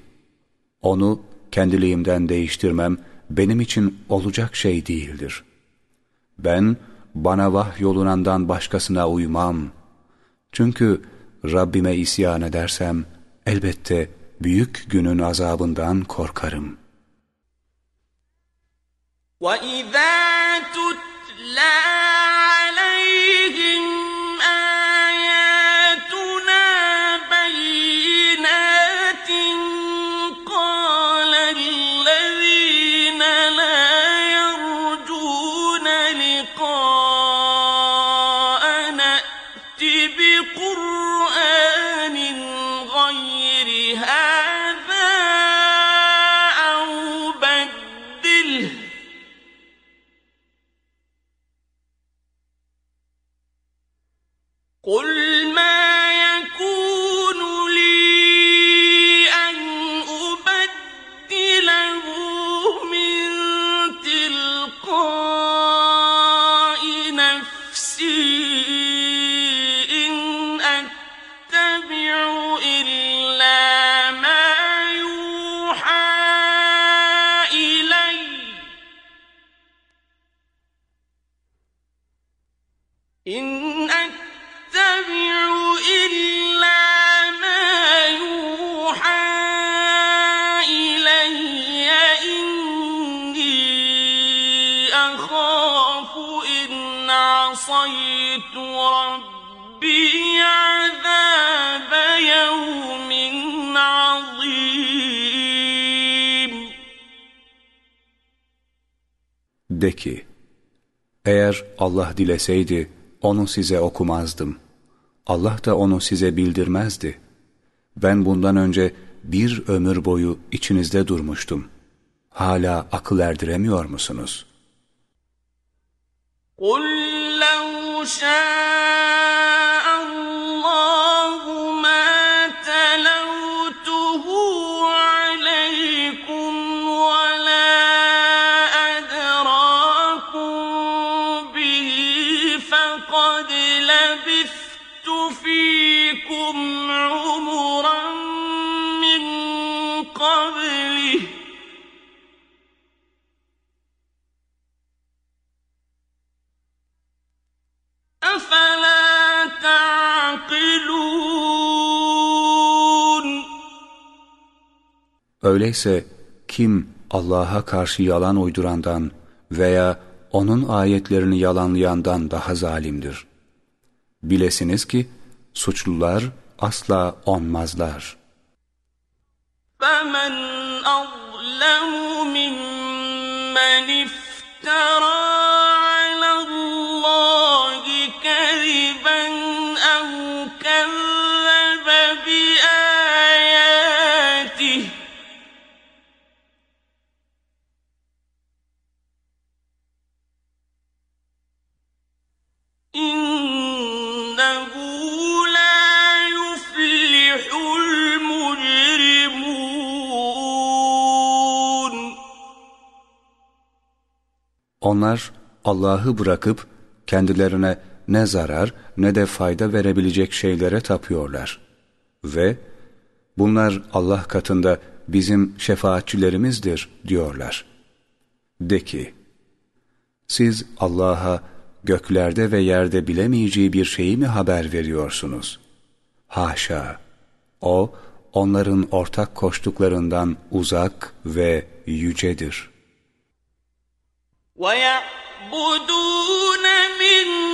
onu kendiliğimden değiştirmem benim için olacak şey değildir. Ben bana vahyolunandan başkasına uymam. Çünkü Rabbime isyan edersem elbette büyük günün azabından korkarım.'' وَإِذَا تُتْلَىٰ De ki, eğer Allah dileseydi onu size okumazdım. Allah da onu size bildirmezdi. Ben bundan önce bir ömür boyu içinizde durmuştum. Hala akıl erdiremiyor musunuz? قُلْ لَوْ شَاءَ Öyleyse kim Allah'a karşı yalan uydurandan veya onun ayetlerini yalanlayandan daha zalimdir. Bilesiniz ki suçlular asla onmazlar. فمن أظلم ممن افترى Onlar Allah'ı bırakıp kendilerine ne zarar ne de fayda verebilecek şeylere tapıyorlar. Ve bunlar Allah katında bizim şefaatçilerimizdir diyorlar. De ki, siz Allah'a göklerde ve yerde bilemeyeceği bir şeyi mi haber veriyorsunuz? Haşa! O, onların ortak koştuklarından uzak ve yücedir.'' ويعبدون من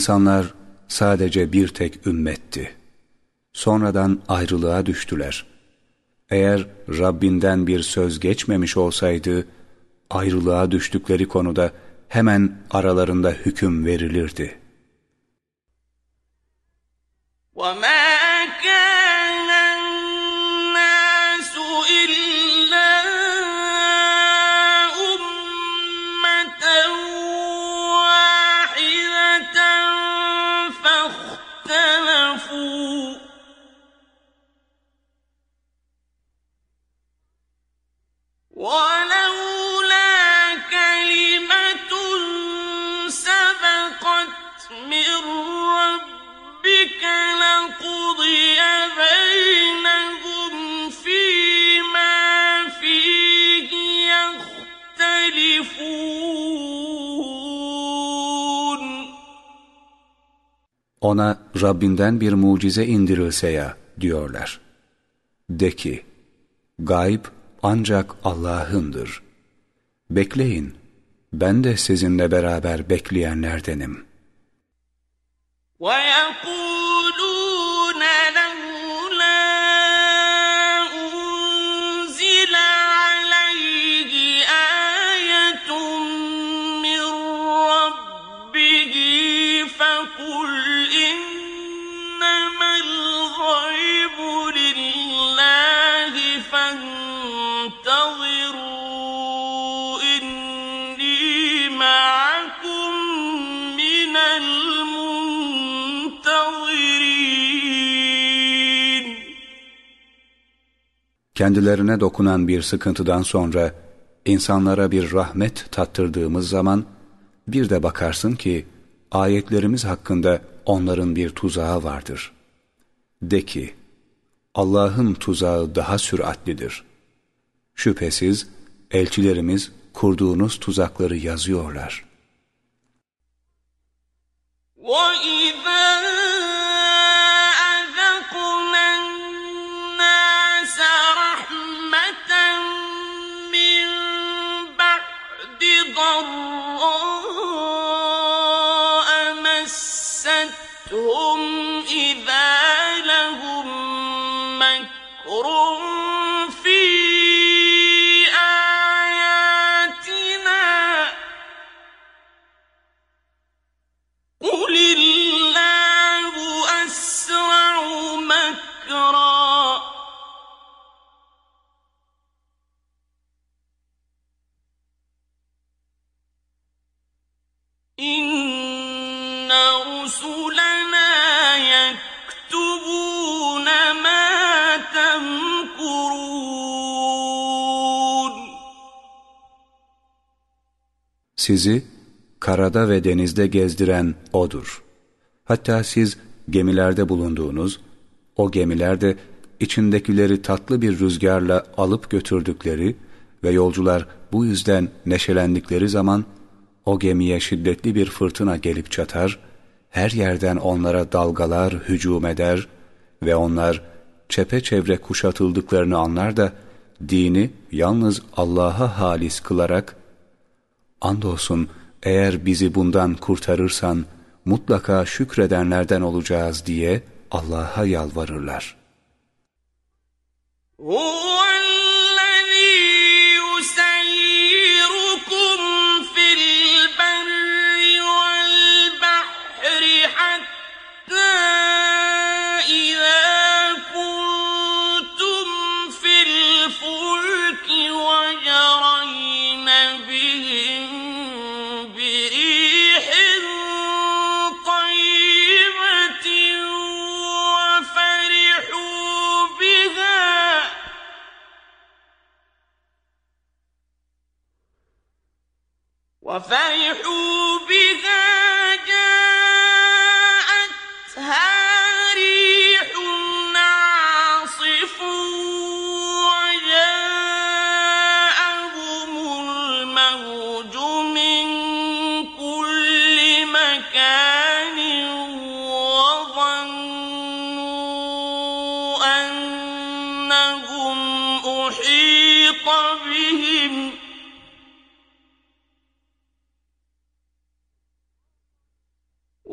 İnsanlar sadece bir tek ümmetti. Sonradan ayrılığa düştüler. Eğer Rabbinden bir söz geçmemiş olsaydı, ayrılığa düştükleri konuda hemen aralarında hüküm verilirdi. وما Ona Rabbinden bir mucize indirilse ya diyorlar. De ki, gayb ancak Allah'ındır. Bekleyin, ben de sizinle beraber bekleyenlerdenim. ويقولون kendilerine dokunan bir sıkıntıdan sonra insanlara bir rahmet tattırdığımız zaman bir de bakarsın ki ayetlerimiz hakkında onların bir tuzağı vardır. De ki, Allah'ın tuzağı daha süratlidir. Şüphesiz elçilerimiz kurduğunuz tuzakları yazıyorlar. وَإِذَا Sizi karada ve denizde gezdiren O'dur. Hatta siz gemilerde bulunduğunuz, o gemilerde içindekileri tatlı bir rüzgarla alıp götürdükleri ve yolcular bu yüzden neşelendikleri zaman o gemiye şiddetli bir fırtına gelip çatar, her yerden onlara dalgalar hücum eder ve onlar çepeçevre kuşatıldıklarını anlar da dini yalnız Allah'a halis kılarak Andolsun eğer bizi bundan kurtarırsan mutlaka şükredenlerden olacağız diye Allah'a yalvarırlar. وفرحوا بها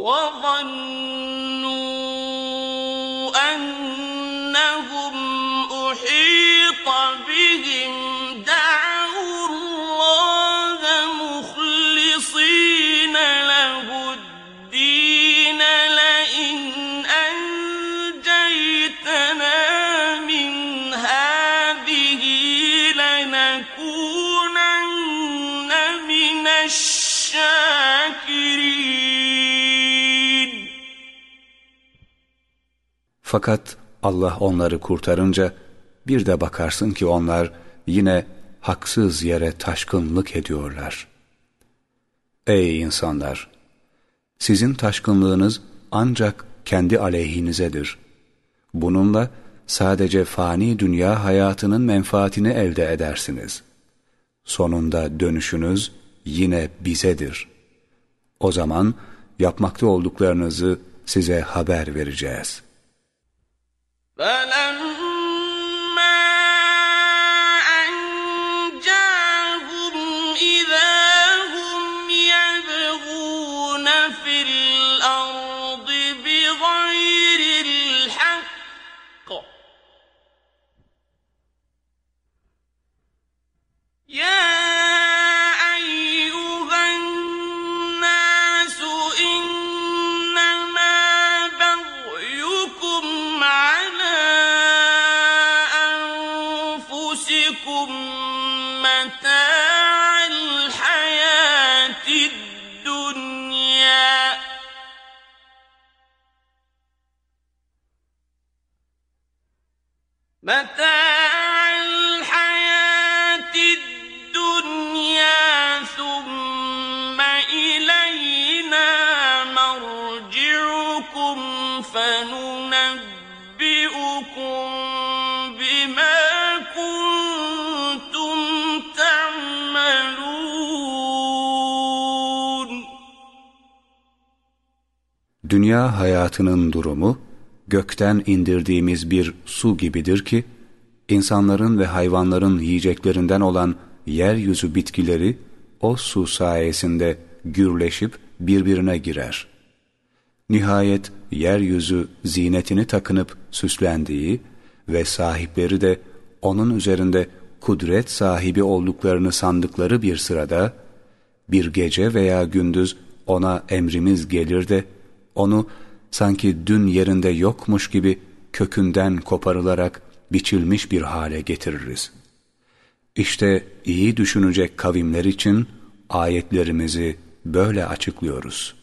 وظن Fakat Allah onları kurtarınca bir de bakarsın ki onlar yine haksız yere taşkınlık ediyorlar. Ey insanlar! Sizin taşkınlığınız ancak kendi aleyhinizedir. Bununla sadece fani dünya hayatının menfaatini elde edersiniz. Sonunda dönüşünüz yine bizedir. O zaman yapmakta olduklarınızı size haber vereceğiz.'' فلما Dünya hayatının durumu gökten indirdiğimiz bir su gibidir ki, insanların ve hayvanların yiyeceklerinden olan yeryüzü bitkileri o su sayesinde gürleşip birbirine girer. Nihayet yeryüzü zinetini takınıp süslendiği ve sahipleri de onun üzerinde kudret sahibi olduklarını sandıkları bir sırada, bir gece veya gündüz ona emrimiz gelir de, onu sanki dün yerinde yokmuş gibi kökünden koparılarak biçilmiş bir hale getiririz. İşte iyi düşünecek kavimler için ayetlerimizi böyle açıklıyoruz.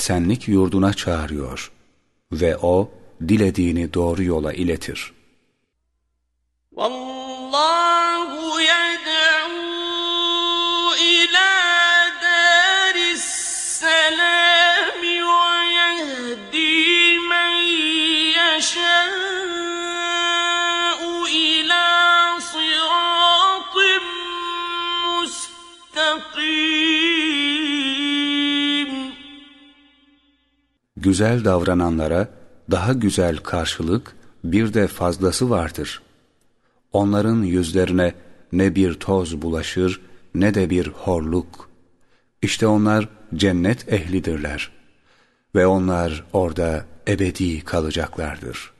Esenlik yurduna çağırıyor ve O dilediğini doğru yola iletir. Güzel davrananlara daha güzel karşılık bir de fazlası vardır. Onların yüzlerine ne bir toz bulaşır ne de bir horluk. İşte onlar cennet ehlidirler ve onlar orada ebedi kalacaklardır.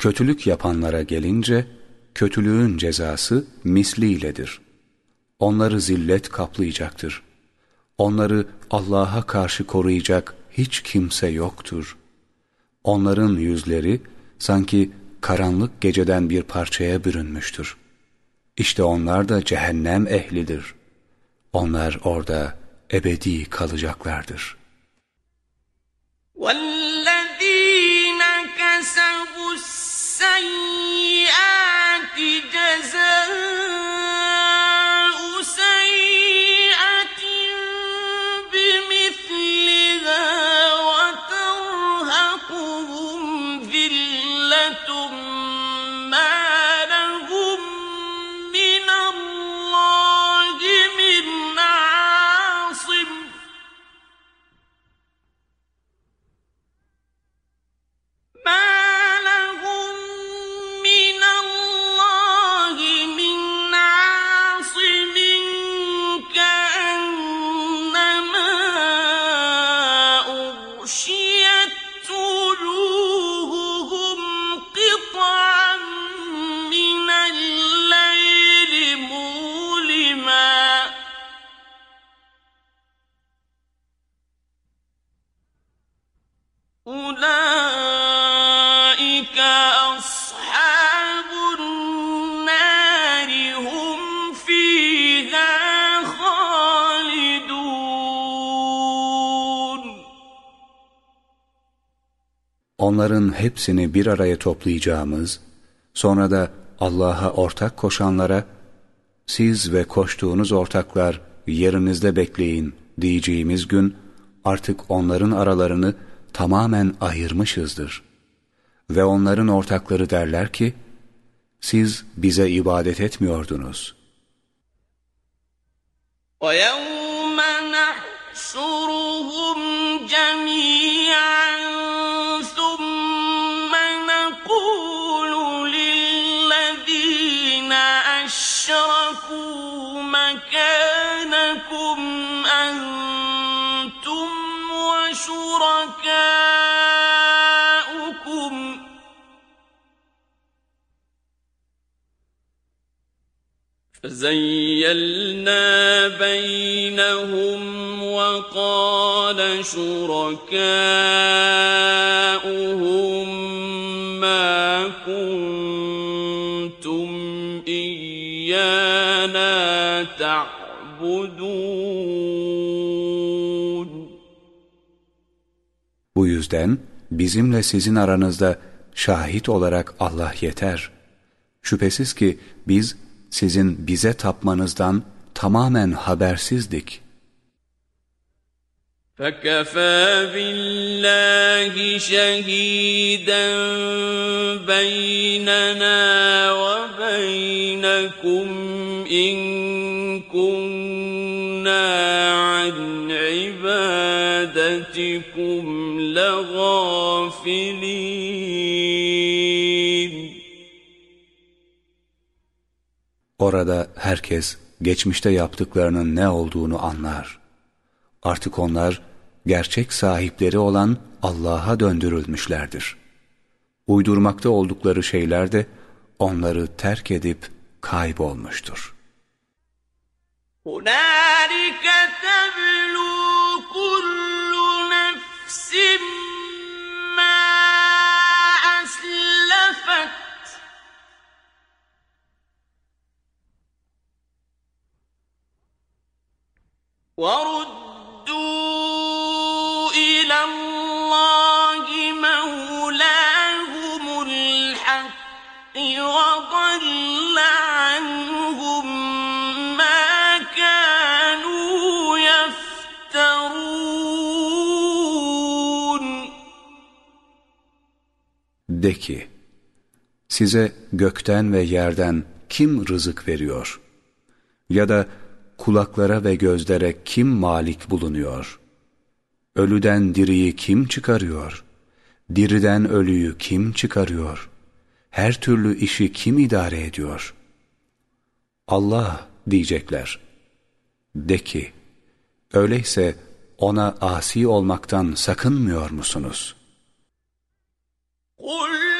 Kötülük yapanlara gelince, kötülüğün cezası misliyledir. Onları zillet kaplayacaktır. Onları Allah'a karşı koruyacak hiç kimse yoktur. Onların yüzleri sanki karanlık geceden bir parçaya bürünmüştür. İşte onlar da cehennem ehlidir. Onlar orada ebedi kalacaklardır. Onların hepsini bir araya toplayacağımız, sonra da Allah'a ortak koşanlara, siz ve koştuğunuz ortaklar yerinizde bekleyin diyeceğimiz gün, artık onların aralarını tamamen ayırmışızdır. Ve onların ortakları derler ki, siz bize ibadet etmiyordunuz. وَيَوْمَ نَحْشُرُهُمْ جَمِيعًا فَزَيَّلْنَا بَيْنَهُمْ وَقَالَ شُرَكَاؤُهُم مَّا كُنتُمْ إِيَّانَا تَعْبُدُونَ Bu yüzden bizimle sizin aranızda şahit olarak Allah yeter. Şüphesiz ki biz sizin bize tapmanızdan tamamen habersizdik. فكفى بالله شهيدا بيننا وبينكم إن كنا عن عبادتكم لغافلين Orada herkes geçmişte yaptıklarının ne olduğunu anlar. Artık onlar gerçek sahipleri olan Allah'a döndürülmüşlerdir. Uydurmakta oldukları şeyler de onları terk edip kaybolmuştur. هنالك تبلو كل نفس ما أسلفت وردوا إلى الله مولاهم الحق وضل عنهم ما كانوا يفترون De ki, size gökten ve yerden kim rızık veriyor? Ya da kulaklara ve gözlere kim malik bulunuyor? Ölüden diriyi kim çıkarıyor? Diriden ölüyü kim çıkarıyor? Her türlü işi kim idare ediyor? Allah diyecekler. De ki, öyleyse ona asi olmaktan sakınmıyor musunuz? قل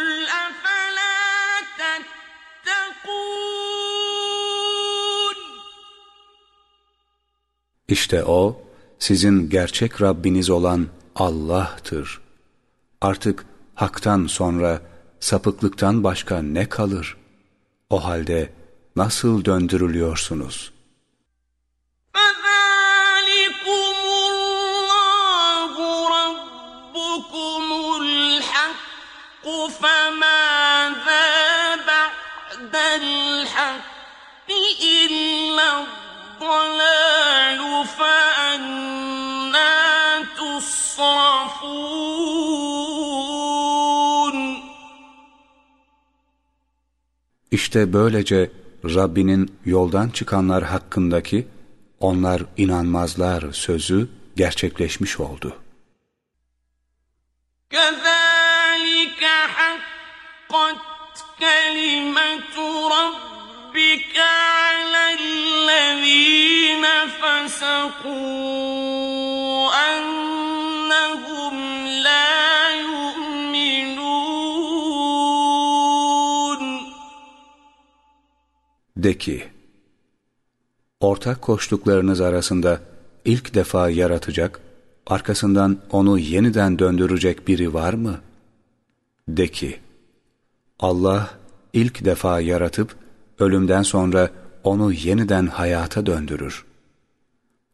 İşte O, sizin gerçek Rabbiniz olan Allah'tır. Artık haktan sonra sapıklıktan başka ne kalır? O halde nasıl döndürülüyorsunuz?'' فذلكم الله ربكم الحق فماذا بعد الحق إلا الضلال فأنا تصرفون İşte böylece Rabbinin yoldan çıkanlar hakkındaki onlar inanmazlar sözü gerçekleşmiş oldu. كذلك حقت كلمة ربك على الذين فسقوا أنهم لا يؤمنون De ki, ortak koştuklarınız arasında ilk defa yaratacak, arkasından onu yeniden döndürecek biri var mı? De ki, Allah ilk defa yaratıp ölümden sonra onu yeniden hayata döndürür.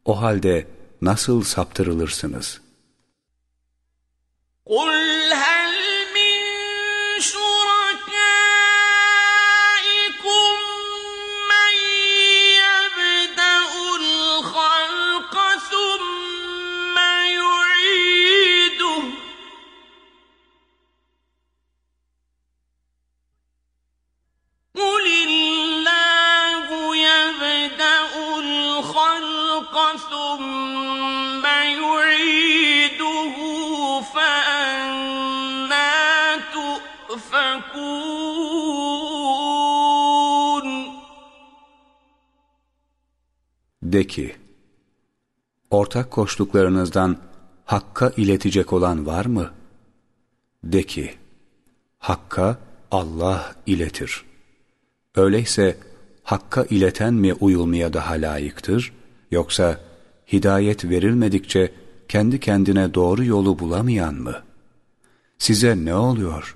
O halde nasıl saptırılırsınız? قل تؤفكون De ki, ortak koştuklarınızdan Hakk'a iletecek olan var mı? De ki, Hakk'a Allah iletir. Öyleyse Hakk'a ileten mi uyulmaya daha layıktır, yoksa hidayet verilmedikçe kendi kendine doğru yolu bulamayan mı? Size ne oluyor?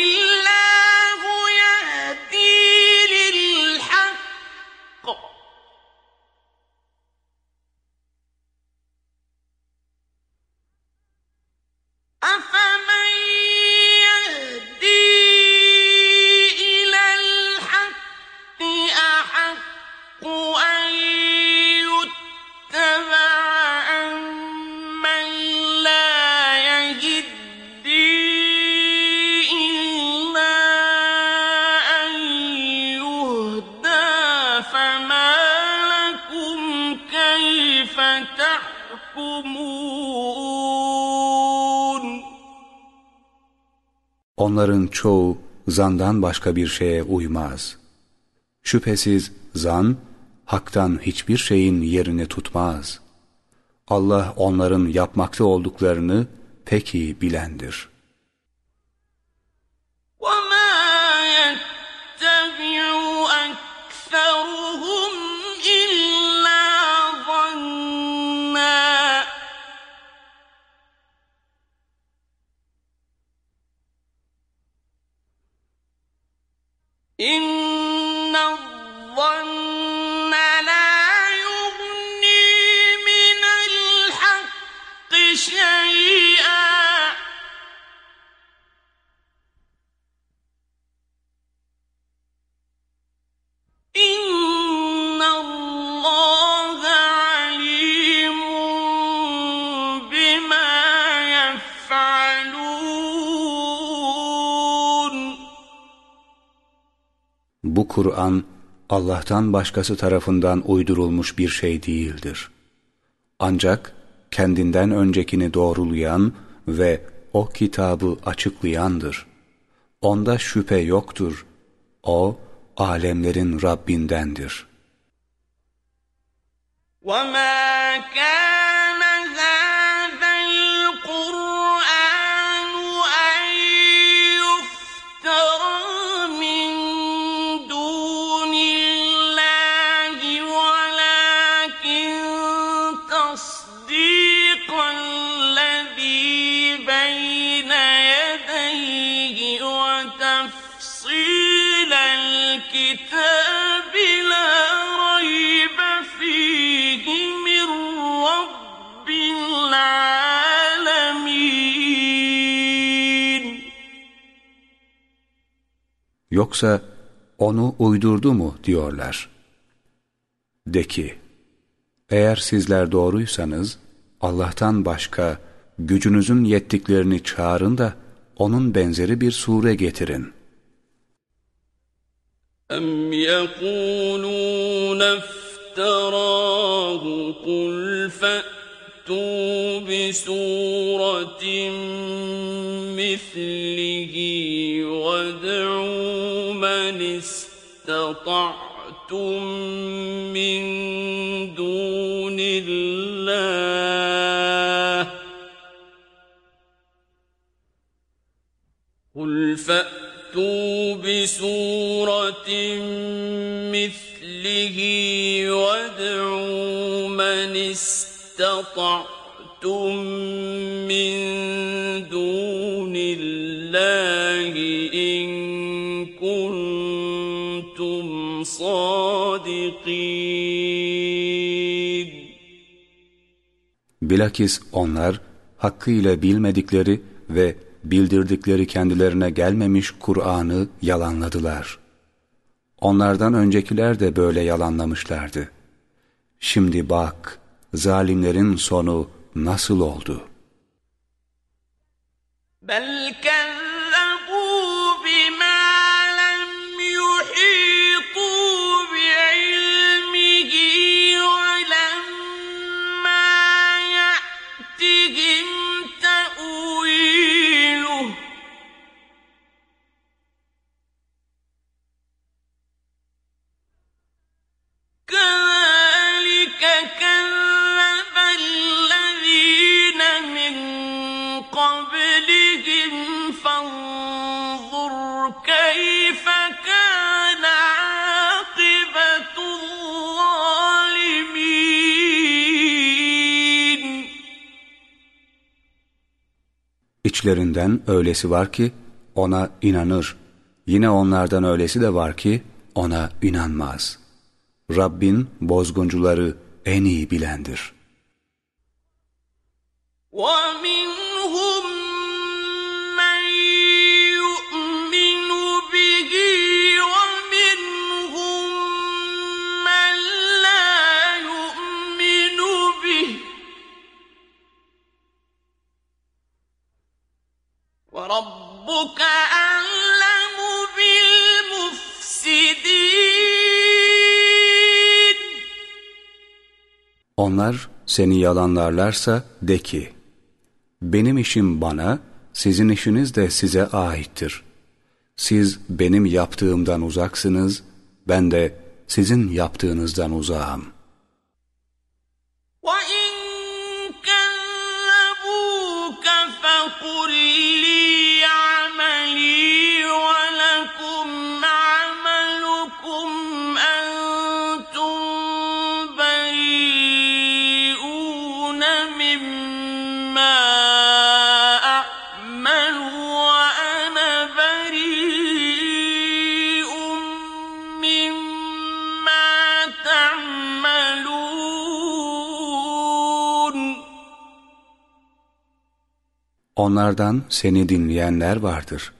Onların çoğu zandan başka bir şeye uymaz. Şüphesiz zan, haktan hiçbir şeyin yerini tutmaz. Allah onların yapmakta olduklarını pek iyi bilendir. إن Bu Kur'an Allah'tan başkası tarafından uydurulmuş bir şey değildir. Ancak kendinden öncekini doğrulayan ve o kitabı açıklayandır. Onda şüphe yoktur. O, alemlerin Rabbindendir. وما كان Yoksa onu uydurdu mu diyorlar. De ki, eğer sizler doğruysanız Allah'tan başka gücünüzün yettiklerini çağırın da onun benzeri bir sure getirin. أم يقولون افتراه قل فأتوا بسورة مثله وادعوا من استطعتم من دون الله قل فأتوا بسورة مثله وادعوا من استطعتم من دون الله إن كنتم صادقين Bilakis onlar hakkıyla bilmedikleri ve bildirdikleri kendilerine gelmemiş Kur'an'ı yalanladılar. Onlardan öncekiler de böyle yalanlamışlardı. Şimdi bak, zalimlerin sonu nasıl oldu? بل İçlerinden öylesi var ki ona inanır. Yine onlardan öylesi de var ki ona inanmaz. Rabbin bozguncuları en iyi bilendir. ومنهم وربك أعلم بالمفسدين Onlar seni yalanlarlarsa de ki, benim işim bana, sizin işiniz de size aittir. Siz benim yaptığımdan uzaksınız, ben de sizin yaptığınızdan uzağım. وَإِن Onlardan seni dinleyenler vardır.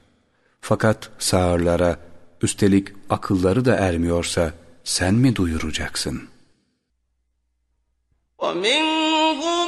Fakat sağırlara, üstelik akılları da ermiyorsa sen mi duyuracaksın? ومنهم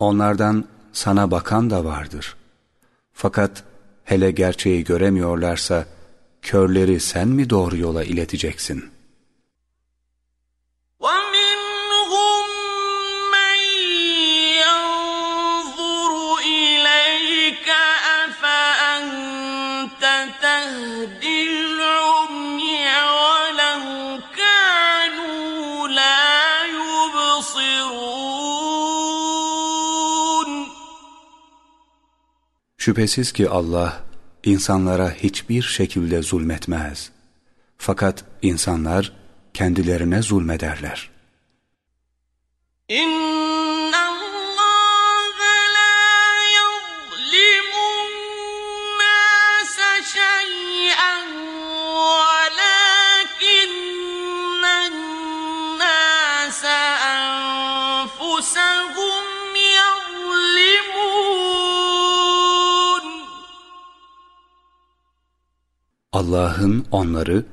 Onlardan sana bakan da vardır. Fakat Hele gerçeği göremiyorlarsa, körleri sen mi doğru yola ileteceksin? Şüphesiz ki Allah insanlara hiçbir şekilde zulmetmez. Fakat insanlar kendilerine zulmederler. إن Allah'ın onları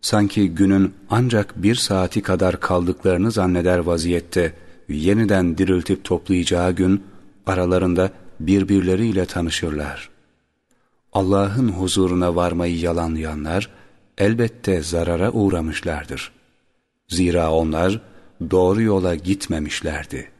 sanki günün ancak bir saati kadar kaldıklarını zanneder vaziyette yeniden diriltip toplayacağı gün aralarında birbirleriyle tanışırlar. Allah'ın huzuruna varmayı yalanlayanlar elbette zarara uğramışlardır. Zira onlar doğru yola gitmemişlerdi.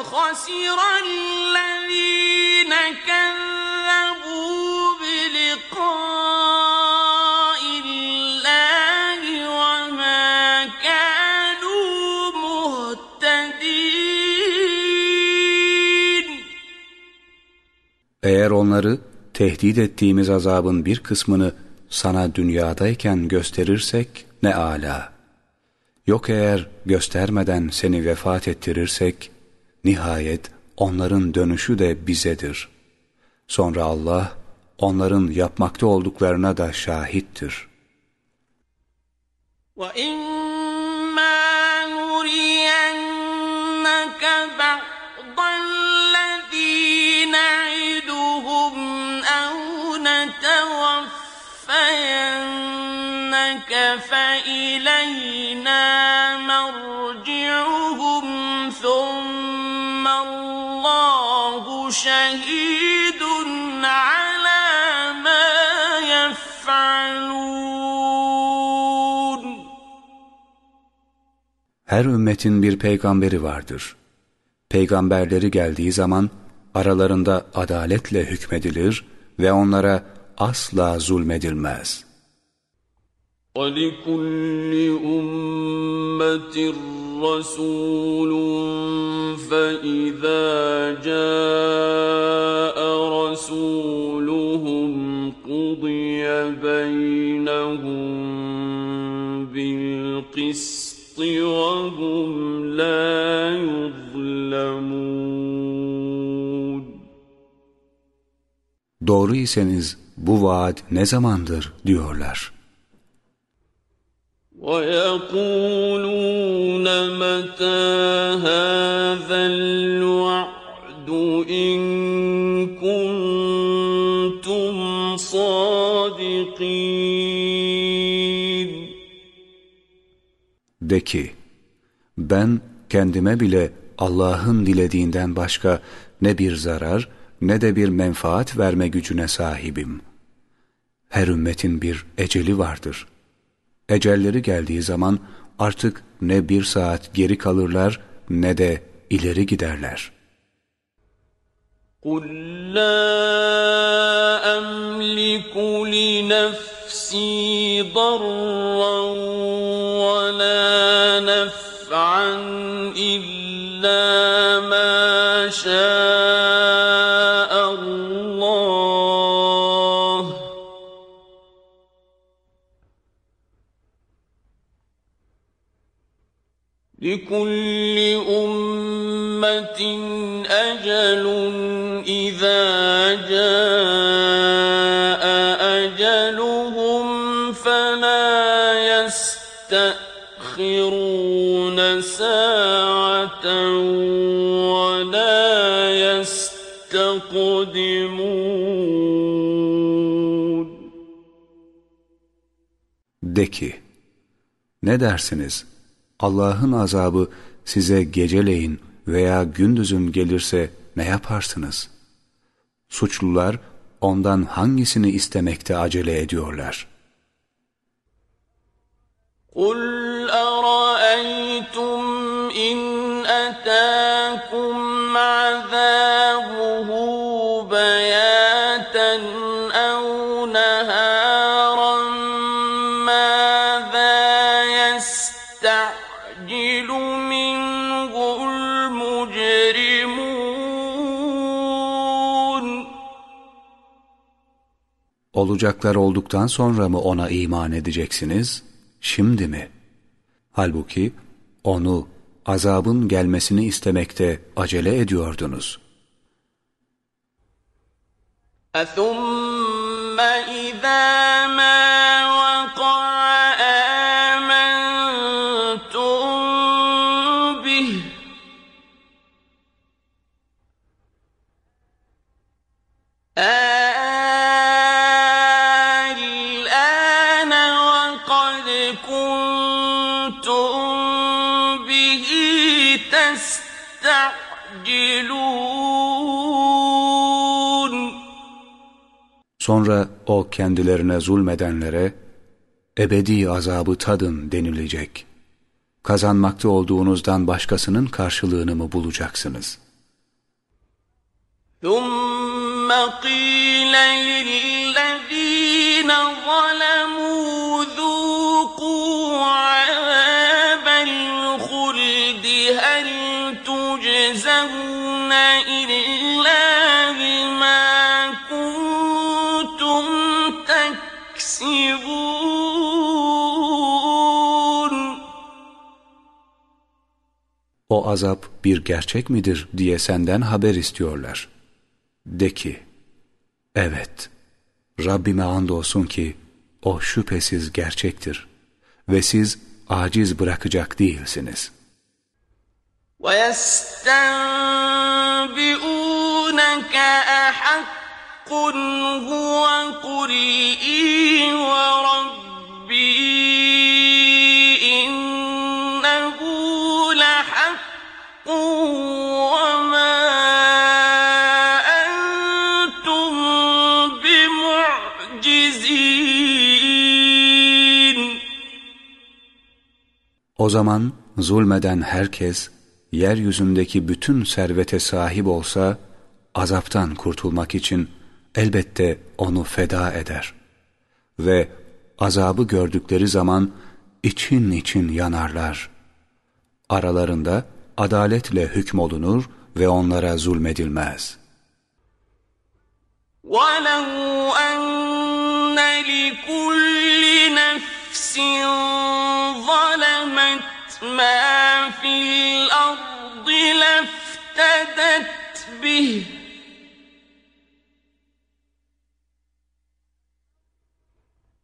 خسر الذين كذبوا بلقاء الله وما كانوا مهتدين Eğer onları tehdit ettiğimiz azabın bir kısmını sana dünyadayken gösterirsek ne âlâ. Yok eğer göstermeden seni vefat ettirirsek, nihayet onların dönüşü de bizedir. Sonra Allah, onların yapmakta olduklarına da şahittir. وإما نرينك بعض الذي نعدهم أو نتوفينك فإلينا مرجعهم Her ümmetin bir peygamberi vardır. Peygamberleri geldiği zaman aralarında adaletle hükmedilir ve onlara asla zulmedilmez. ولكل أمة رسول فإذا جاء رسولهم قضي بينهم بالقسط وهم لا يظلمون Doğru iseniz bu vaat ne zamandır diyorlar. ويقولون متى هذا الوعد إن كنتم صادقين De ki, ben kendime bile Allah'ın dilediğinden başka ne bir zarar ne de bir menfaat verme gücüne sahibim. Her ümmetin bir eceli vardır. Ecelleri geldiği zaman artık ne bir saat geri kalırlar ne de ileri giderler. قل لا أملك لنفسي ضرا ولا يستقدمون De ki, ne dersiniz? Allah'ın azabı size geceleyin veya gündüzün gelirse ne yaparsınız? Suçlular ondan hangisini istemekte acele ediyorlar? قُلْ أَرَأَيْتُمْ إِنْ أَتَاكُمْ Olacaklar olduktan sonra mı ona iman edeceksiniz, şimdi mi? Halbuki onu, azabın gelmesini istemekte acele ediyordunuz. أَثُمَّ إِذَا مَا Sonra o kendilerine zulmedenlere, ebedi azabı tadın denilecek. Kazanmakta olduğunuzdan başkasının karşılığını mı bulacaksınız? ثُمَّ قِيلَ لِلَّذ۪ينَ ظَلَمُوا ذُوقُوا عَذَابَ الْخُلْدِ هَلْ تُجْزَوْنَ إِلَّا O azap bir gerçek midir diye senden haber istiyorlar. De ki, evet, Rabbime andolsun ki o şüphesiz gerçektir ve siz aciz bırakacak değilsiniz. وَيَسْتَنْبِئُونَكَ أَحَقٌّ هُوَ قُلْ إِي وَرَبِّي O zaman zulmeden herkes, yeryüzündeki bütün servete sahip olsa, azaptan kurtulmak için elbette onu feda eder. Ve azabı gördükleri zaman için için yanarlar. Aralarında adaletle hükmolunur ve onlara zulmedilmez. وَلَوْ أَنَّ لِكُلِّ نَفْسٍ ما في الأرض لافتدت به.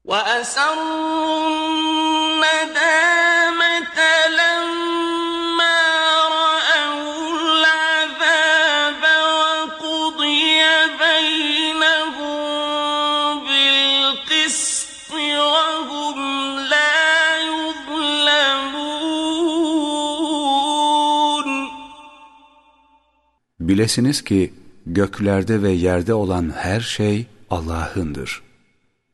وأسروا الندامة Bilesiniz ki göklerde ve yerde olan her şey Allah'ındır.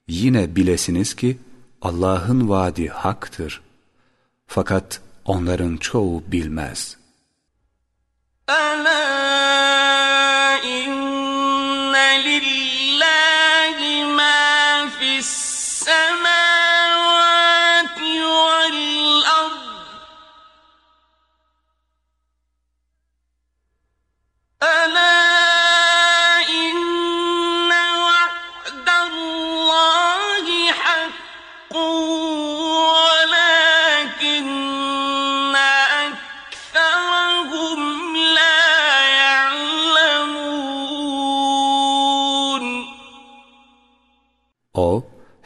Yine bilesiniz ki Allah'ın vaadi haktır. Fakat onların çoğu bilmez. Ela inne lillahi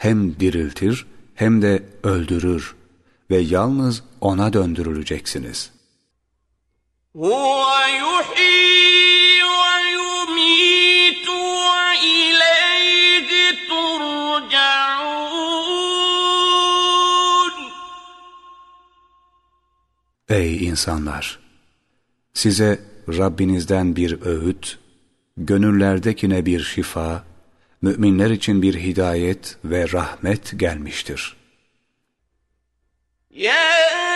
hem diriltir hem de öldürür ve yalnız O'na döndürüleceksiniz.'' Ey insanlar! Size Rabbinizden bir öğüt, gönüllerdekine bir şifa, müminler için bir hidayet ve rahmet gelmiştir. Yeah!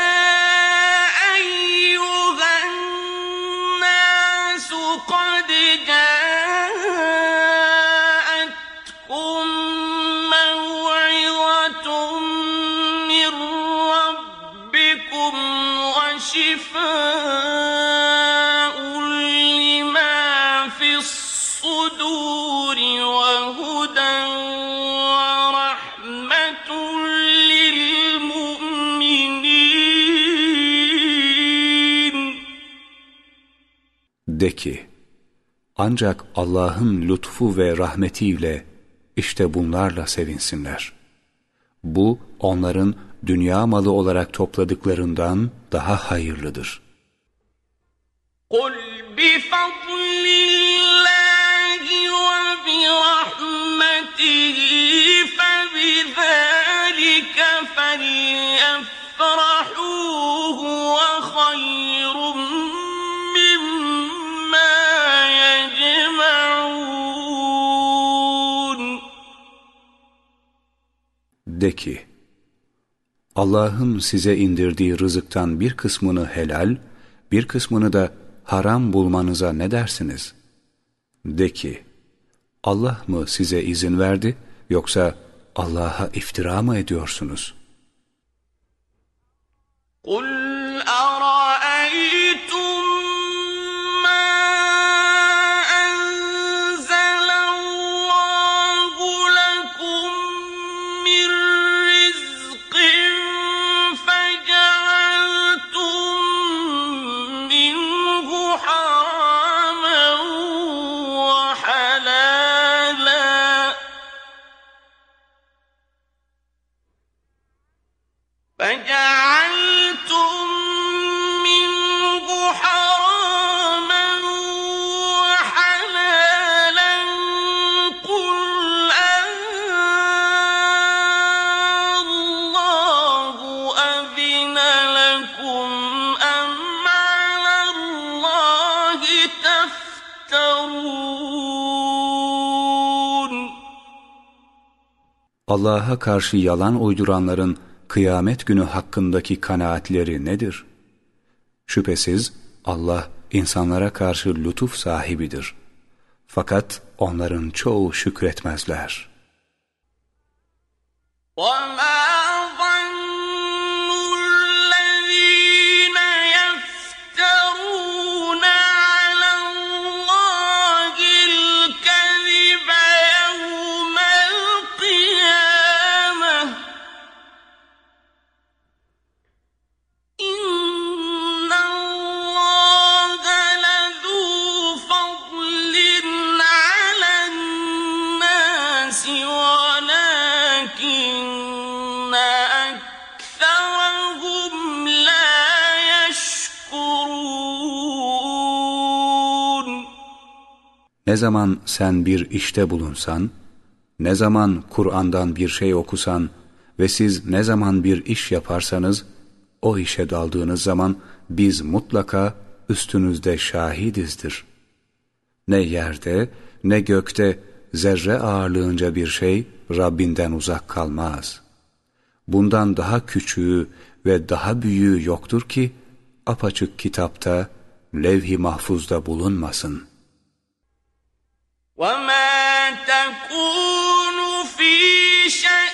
De ki, ancak Allah'ın lütfu ve rahmetiyle işte bunlarla sevinsinler. Bu onların dünya malı olarak topladıklarından daha hayırlıdır. قُلْ بِفَضْلِ اللّٰهِ وَبِرَحْمَتِهِ فَبِذَٰلِكَ فَلْيَفْرَحُوا هُوَ خَيْرٌ De ki, Allah'ın size indirdiği rızıktan bir kısmını helal, bir kısmını da haram bulmanıza ne dersiniz? De ki, Allah mı size izin verdi, yoksa Allah'a iftira mı ediyorsunuz? قُلْ أَرَأَيْتُمْ Allah'a karşı yalan uyduranların kıyamet günü hakkındaki kanaatleri nedir? Şüphesiz Allah insanlara karşı lütuf sahibidir. Fakat onların çoğu şükretmezler. وَمَا Ne zaman sen bir işte bulunsan, ne zaman Kur'an'dan bir şey okusan ve siz ne zaman bir iş yaparsanız, o işe daldığınız zaman biz mutlaka üstünüzde şahidizdir. Ne yerde ne gökte zerre ağırlığınca bir şey Rabbinden uzak kalmaz. Bundan daha küçüğü ve daha büyüğü yoktur ki apaçık kitapta, levh-i mahfuzda bulunmasın.'' وما تكون في شأن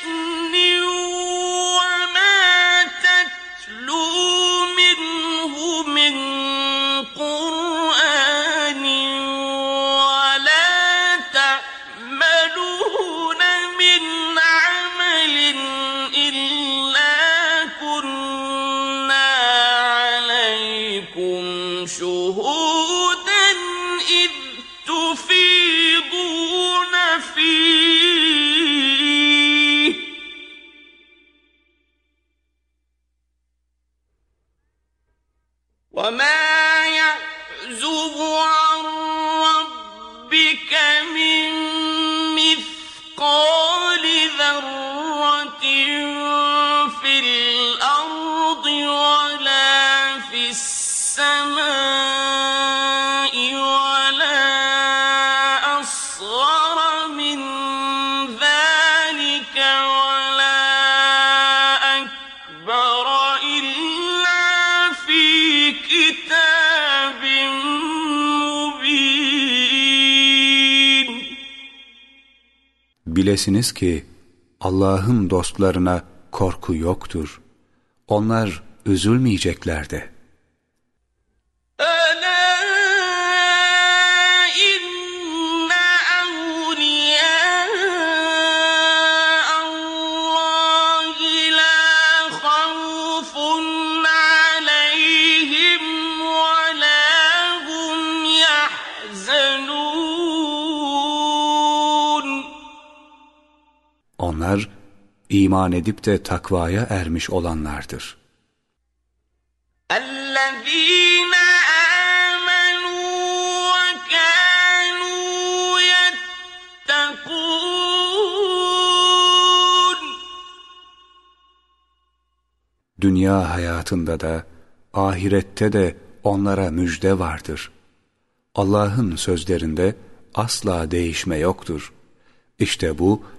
Bilesiniz ki Allah'ın dostlarına korku yoktur. Onlar üzülmeyecekler de. İman edip de takvaya ermiş olanlardır. Dünya hayatında da, ahirette de onlara müjde vardır. Allah'ın sözlerinde asla değişme yoktur. İşte bu,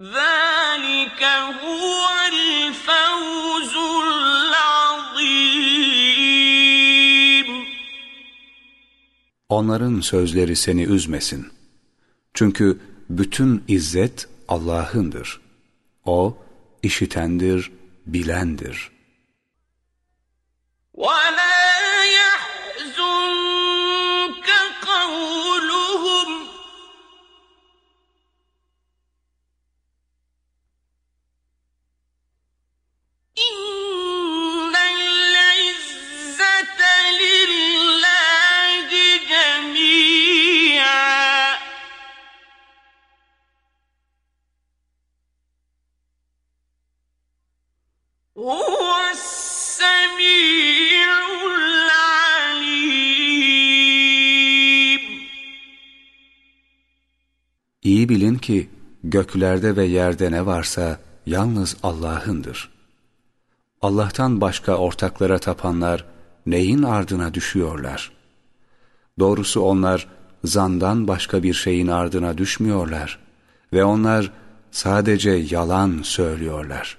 وَفِي الْآخِرَةِ لَا تَبْدِيلَ لِكَلِمَاتِ Onların sözleri seni üzmesin. Çünkü bütün izzet Allah'ındır. O işitendir, bilendir. وَلَا İyi bilin ki göklerde ve yerde ne varsa yalnız Allah'ındır. Allah'tan başka ortaklara tapanlar neyin ardına düşüyorlar? Doğrusu onlar zandan başka bir şeyin ardına düşmüyorlar ve onlar sadece yalan söylüyorlar.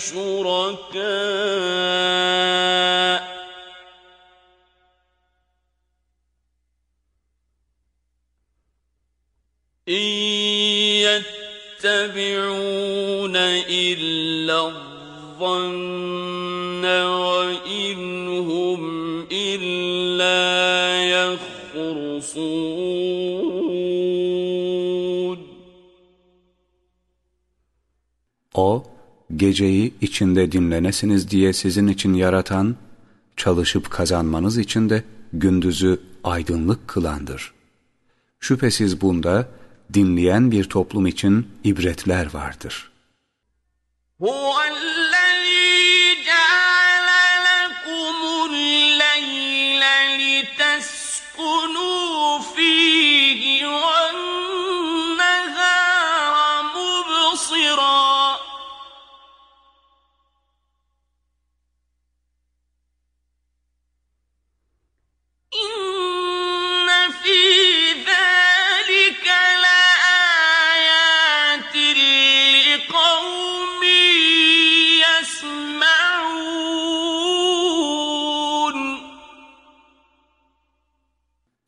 شركاء. إن يتبعون إلا الظن وإن هم O, geceyi içinde dinlenesiniz diye sizin için yaratan, çalışıp kazanmanız için de gündüzü aydınlık kılandır. Şüphesiz bunda dinleyen bir toplum için ibretler vardır.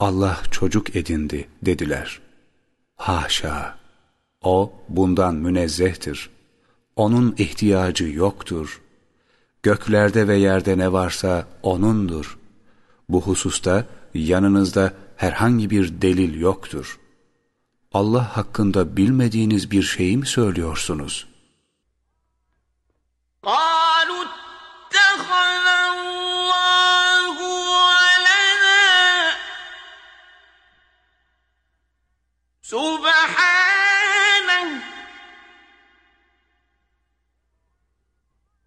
Allah çocuk edindi dediler. Haşa! O bundan münezzehtir. Onun ihtiyacı yoktur. Göklerde ve yerde ne varsa O'nundur. Bu hususta yanınızda herhangi bir delil yoktur. Allah hakkında bilmediğiniz bir şeyi mi söylüyorsunuz? قالوا اتخذ سبحانه.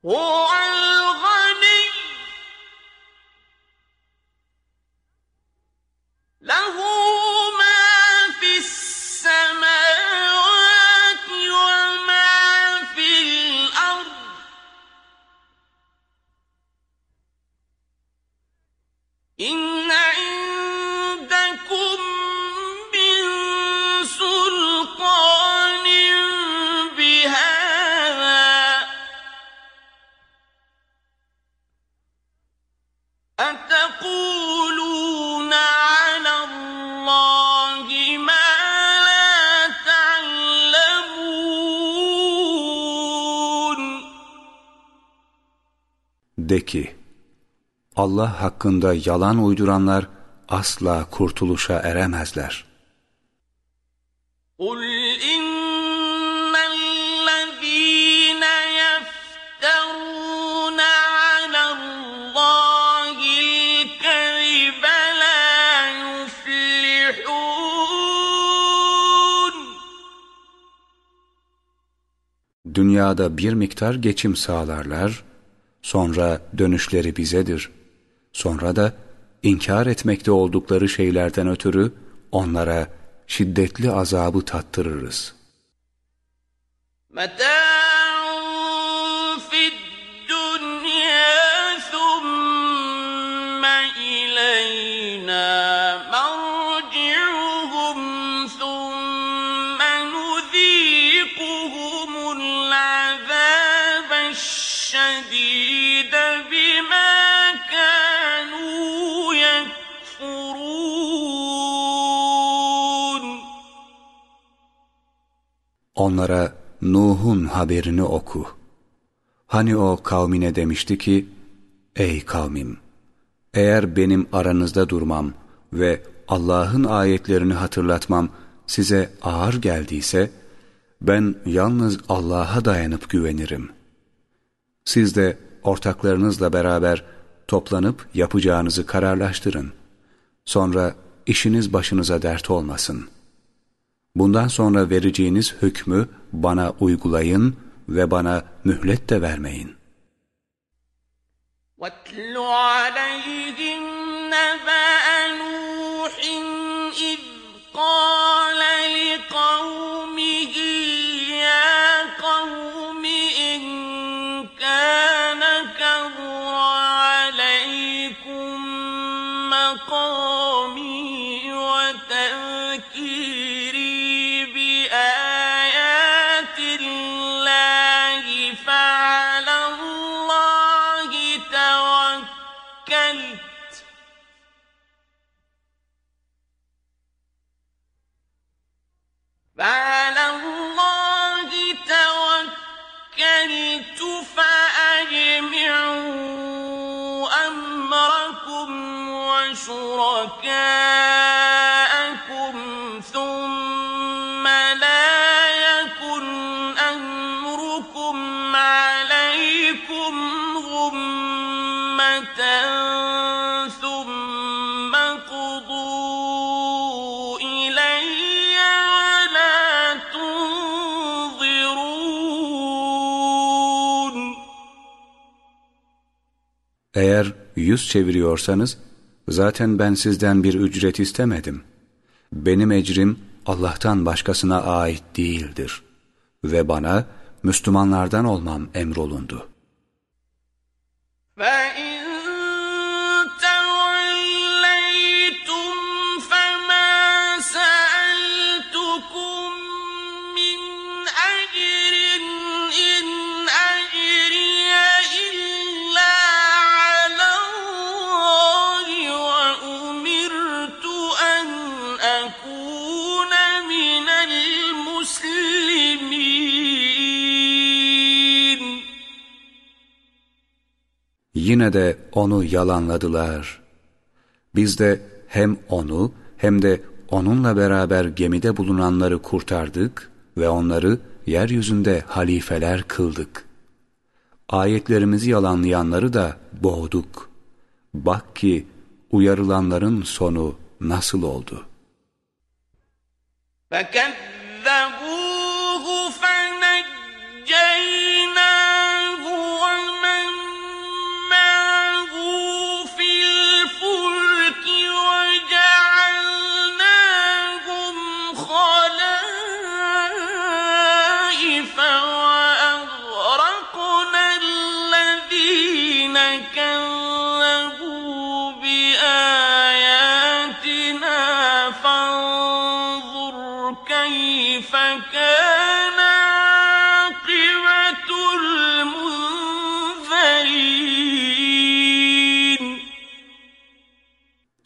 هو الغني. له ما في السماوات وما في الأرض. إن De ki, Allah hakkında yalan uyduranlar asla kurtuluşa eremezler. قل إن الذين يفترون على الله الكذب لا يفلحون Dünyada bir miktar geçim sağlarlar, Sonra dönüşleri bizedir. Sonra da inkar etmekte oldukları şeylerden ötürü onlara şiddetli azabı tattırırız. Meta Onlara Nuh'un haberini oku. Hani o kavmine demişti ki, Ey kavmim! Eğer benim aranızda durmam ve Allah'ın ayetlerini hatırlatmam size ağır geldiyse, ben yalnız Allah'a dayanıp güvenirim. Siz de ortaklarınızla beraber toplanıp yapacağınızı kararlaştırın. Sonra işiniz başınıza dert olmasın. Bundan sonra vereceğiniz hükmü bana uygulayın ve bana mühlet de vermeyin. واتل عليهم نبأ نوح إذ قال لقومه يا قوم إن كان كبر عليكم مقامي yüz çeviriyorsanız, zaten ben sizden bir ücret istemedim. Benim ecrim Allah'tan başkasına ait değildir. Ve bana Müslümanlardan olmam emrolundu. Ben Yine de onu yalanladılar. Biz de hem onu hem de onunla beraber gemide bulunanları kurtardık ve onları yeryüzünde halifeler kıldık. Ayetlerimizi yalanlayanları da boğduk. Bak ki uyarılanların sonu nasıl oldu? فَكَذَّبُوهُ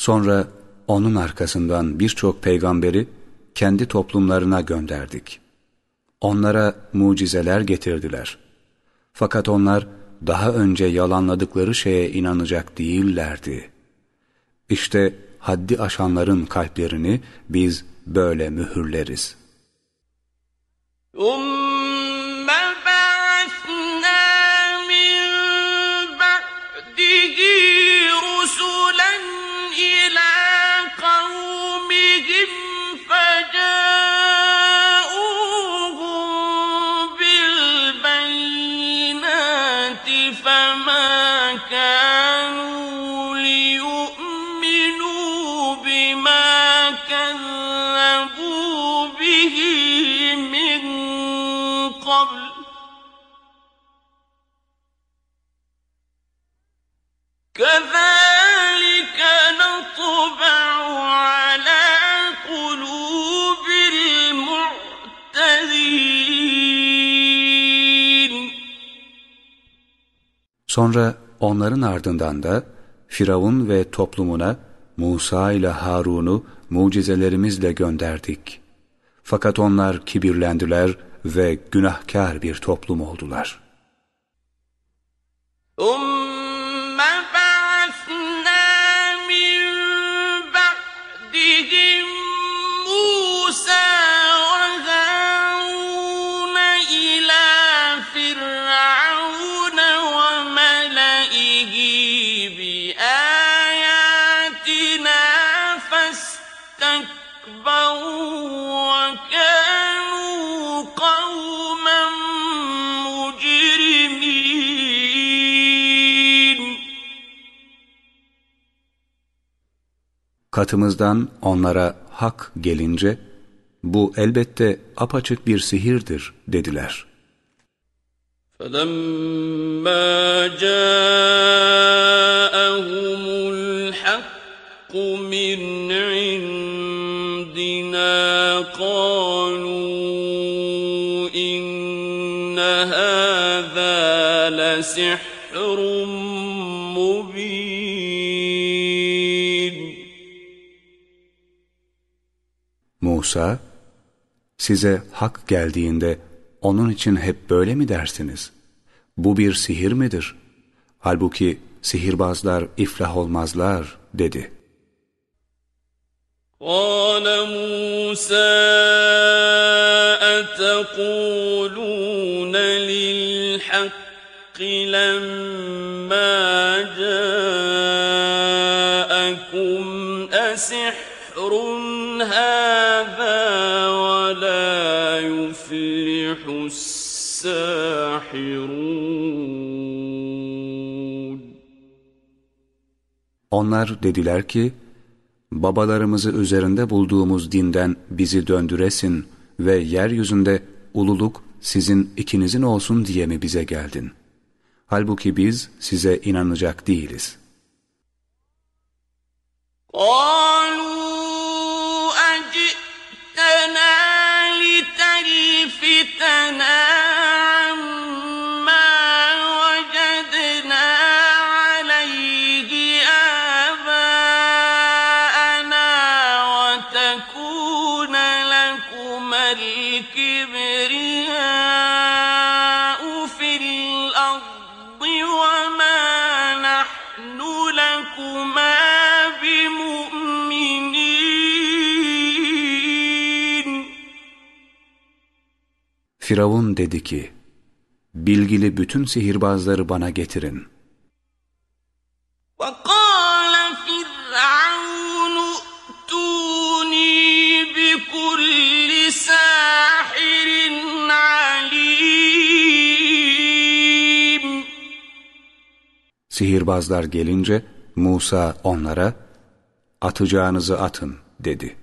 Sonra onun arkasından birçok peygamberi kendi toplumlarına gönderdik. Onlara mucizeler getirdiler. Fakat onlar daha önce yalanladıkları şeye inanacak değillerdi. İşte haddi aşanların kalplerini biz böyle mühürleriz. Um Sonra onların ardından da Firavun ve toplumuna Musa ile Harun'u mucizelerimizle gönderdik. Fakat onlar kibirlendiler ve günahkar bir toplum oldular. Um Katımızdan onlara hak gelince, bu elbette apaçık bir sihirdir dediler. فَلَمَّا جَاءَهُمُ الْحَقُّ مِنْ عِنْدِنَا قَالُوا إِنَّ هَذَا لَسِحْرٌ Musa, size hak geldiğinde onun için hep böyle mi dersiniz? Bu bir sihir midir? Halbuki sihirbazlar iflah olmazlar dedi. قال موسى أتقولون للحق لما جاءكم أسحر هذا Onlar dediler ki, babalarımızı üzerinde bulduğumuz dinden bizi döndüresin ve yeryüzünde ululuk sizin ikinizin olsun diye mi bize geldin? Halbuki biz size inanacak değiliz. قالوا أجئتنا Firavun dedi ki, bilgili bütün sihirbazları bana getirin. Sihirbazlar gelince Musa onlara atacağınızı atın dedi.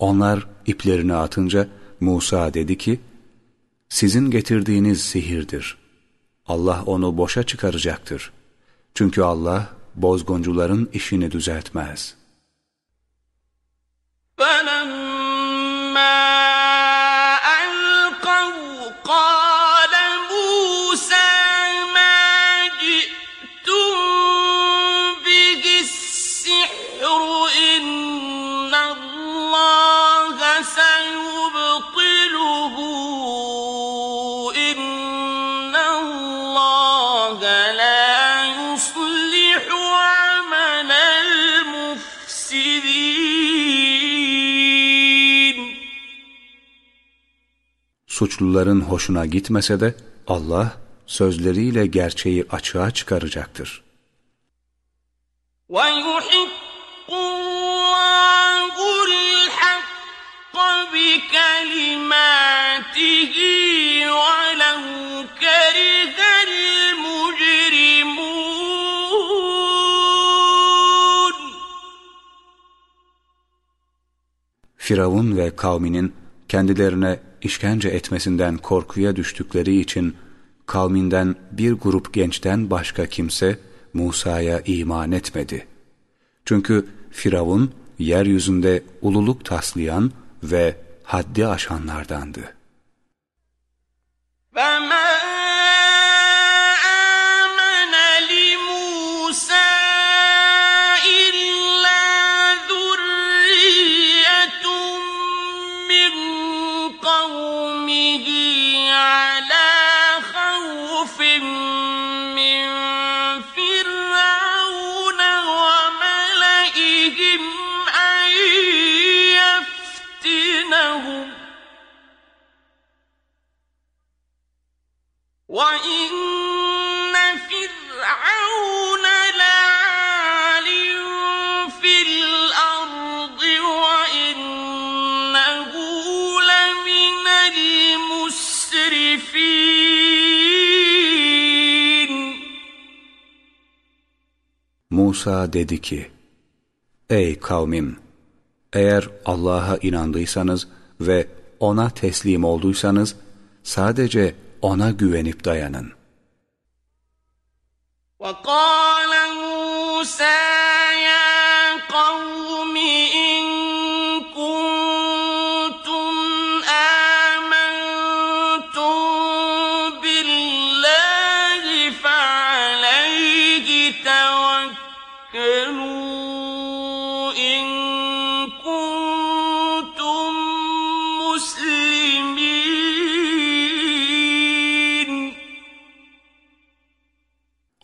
Onlar iplerini atınca Musa dedi ki, sizin getirdiğiniz sihirdir. Allah onu boşa çıkaracaktır. Çünkü Allah bozguncuların işini düzeltmez.'' Suçluların hoşuna gitmese de Allah sözleriyle gerçeği açığa çıkaracaktır. Firavun ve kavminin kendilerine işkence etmesinden korkuya düştükleri için kavminden bir grup gençten başka kimse Musa'ya iman etmedi. Çünkü Firavun yeryüzünde ululuk taslayan ve haddi aşanlardandı. فَمَا Musa dedi ki, Ey kavmim! Eğer Allah'a inandıysanız ve O'na teslim olduysanız, sadece O'na güvenip dayanın. وَقَالَ مُوسَى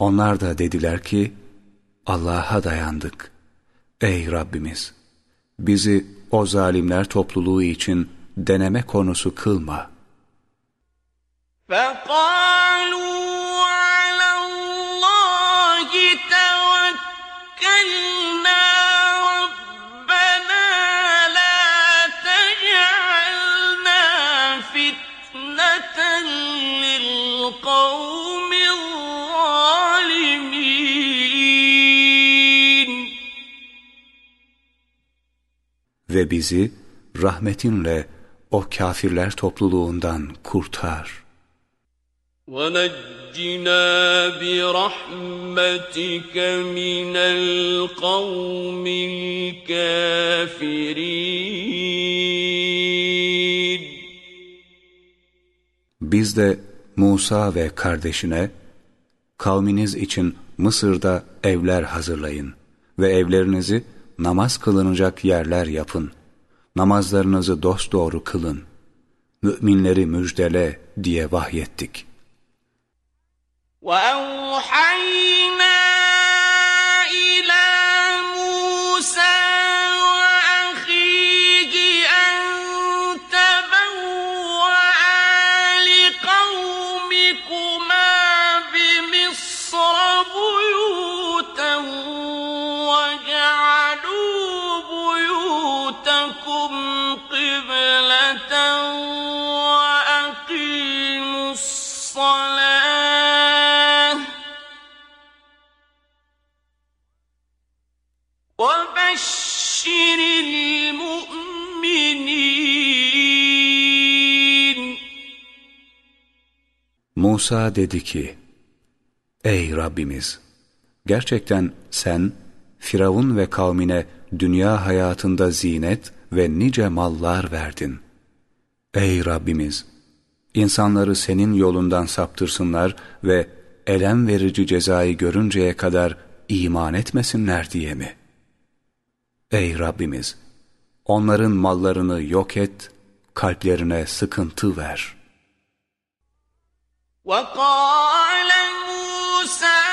Onlar da dediler ki, Allah'a dayandık. Ey Rabbimiz! Bizi o zalimler topluluğu için deneme konusu kılma. فَقَالُوا ve bizi rahmetinle o kafirler topluluğundan kurtar. وَنَجِّنَا بِرَحْمَتِكَ مِنَ الْقَوْمِ الْكَافِرِينَ Biz de Musa ve kardeşine, kavminiz için Mısır'da evler hazırlayın ve evlerinizi namaz kılınacak yerler yapın. Namazlarınızı dosdoğru kılın. Müminleri müjdele diye vahyettik. وَأَوْحَيْنَا Musa dedi ki, Ey Rabbimiz! Gerçekten sen, Firavun ve kavmine dünya hayatında zinet ve nice mallar verdin. Ey Rabbimiz! İnsanları senin yolundan saptırsınlar ve elem verici cezayı görünceye kadar iman etmesinler diye mi? Ey Rabbimiz! Onların mallarını yok et, kalplerine sıkıntı ver.'' وقال موسى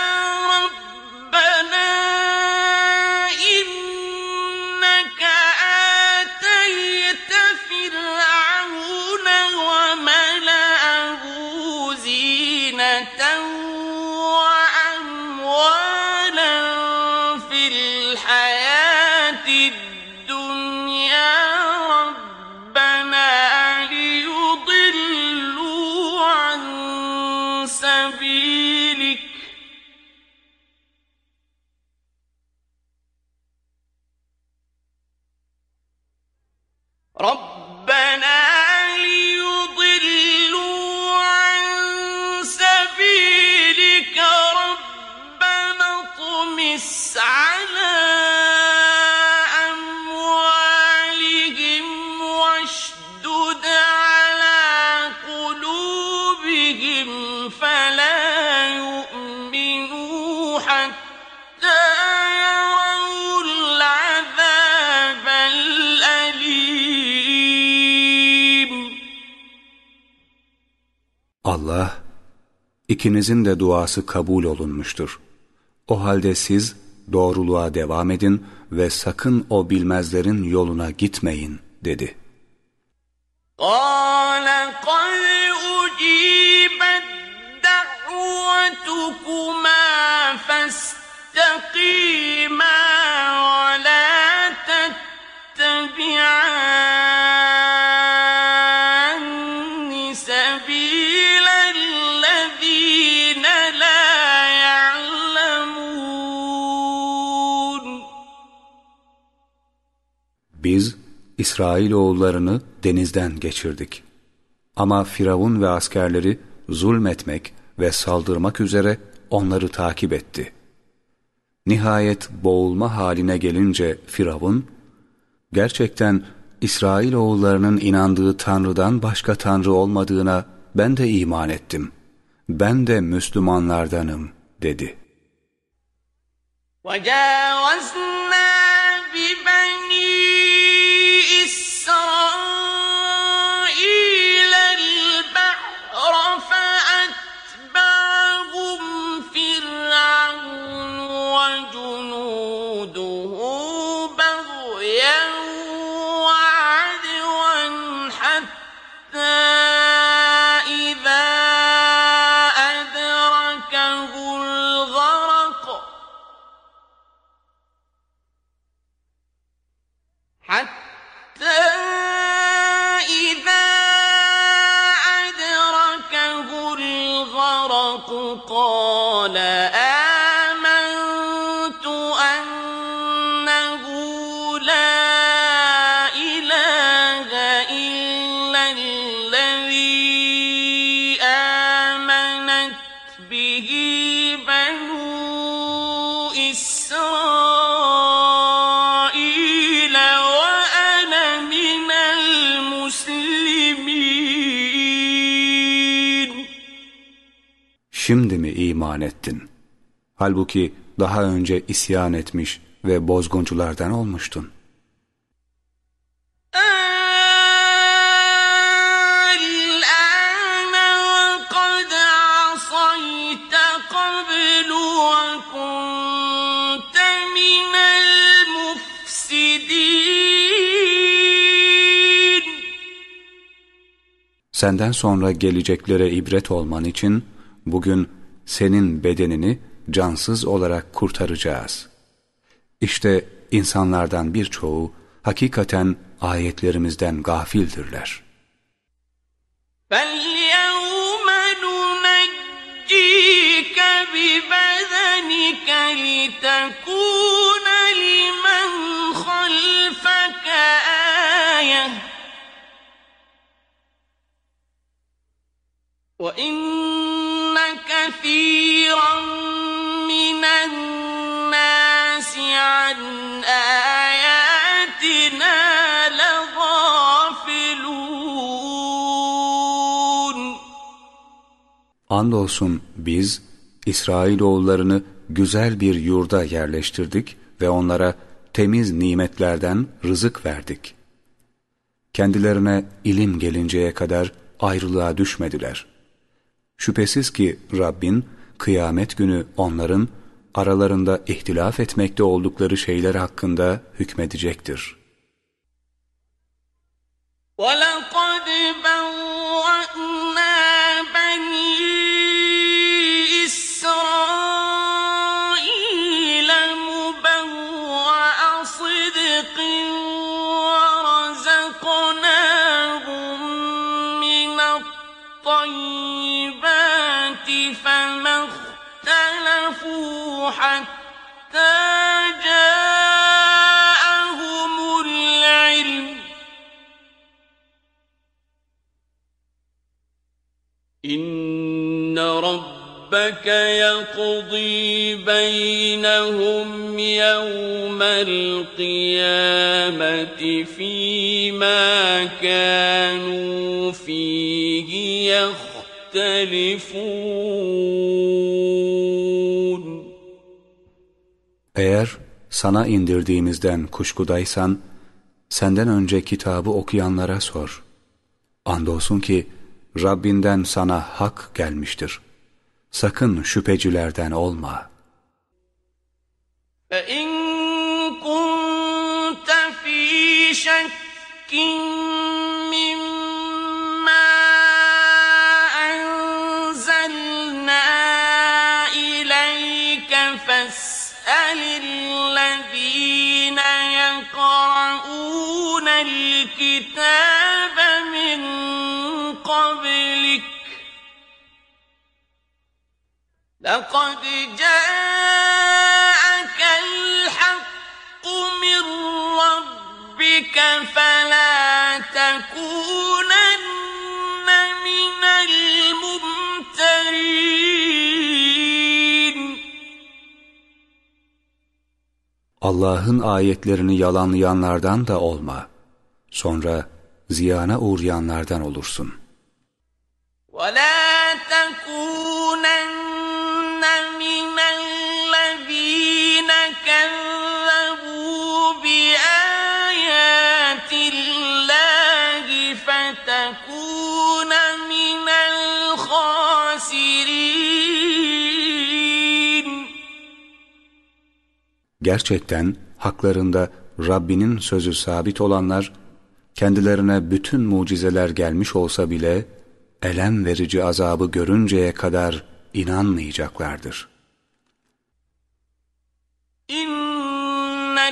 ربنا Allah, ikinizin de duası kabul olunmuştur. O halde siz doğruluğa devam edin ve sakın o bilmezlerin yoluna gitmeyin dedi. قال قد أجيبت دعوتكما فاستقيما İsrailoğullarını denizden geçirdik. Ama Firavun ve askerleri zulmetmek ve saldırmak üzere onları takip etti. Nihayet boğulma haline gelince Firavun, gerçekten İsrailoğullarının inandığı Tanrı'dan başka Tanrı olmadığına ben de iman ettim. Ben de Müslümanlardanım dedi. وجاوزنا ببني şimdi mi iman ettin? Halbuki daha önce isyan etmiş ve bozgunculardan olmuştun. Senden sonra geleceklere ibret olman için bugün senin bedenini cansız olarak kurtaracağız. İşte insanlardan birçoğu hakikaten ayetlerimizden gafildirler. فَالْيَوْمَ نُنَجِّيكَ بِبَدَنِكَ لِتَكُونَ لِمَنْ خَلْفَكَ آيَةً وَإِنَّ كَثِيرًا مِنَ النَّاسِ عَنْ آيَاتِنَا لَغَافِلُونَ Andolsun biz İsrailoğullarını güzel bir yurda yerleştirdik ve onlara temiz nimetlerden rızık verdik. Kendilerine ilim gelinceye kadar ayrılığa düşmediler.'' Şüphesiz ki Rabbin kıyamet günü onların aralarında ihtilaf etmekte oldukları şeyler hakkında hükmedecektir. وَلَقَدْ بَوَّأْنَا حتى جاءهم العلم. إن ربك يقضي بينهم يوم القيامة فيما كانوا فيه يختلفون. Eğer sana indirdiğimizden kuşkudaysan, senden önce kitabı okuyanlara sor. Andolsun ki Rabbinden sana hak gelmiştir. Sakın şüphecilerden olma. فَاِنْ كُنْتَ ف۪ي شَكٍّ الكتاب من قبلك لقد جاءك الحق من ربك فلا تكونن من الممترين Allah'ın ayetlerini yalanlayanlardan da olma. Sonra ziyana uğrayanlardan olursun. وَلَا تَكُونَنَّ مِنَ الَّذ۪ينَ كَذَّبُوا بِآيَاتِ اللّٰهِ فَتَكُونَ مِنَ الْخَاسِرِينَ Gerçekten haklarında Rabbinin sözü sabit olanlar kendilerine bütün mucizeler gelmiş olsa bile elem verici azabı görünceye kadar inanmayacaklardır. İnnellezîne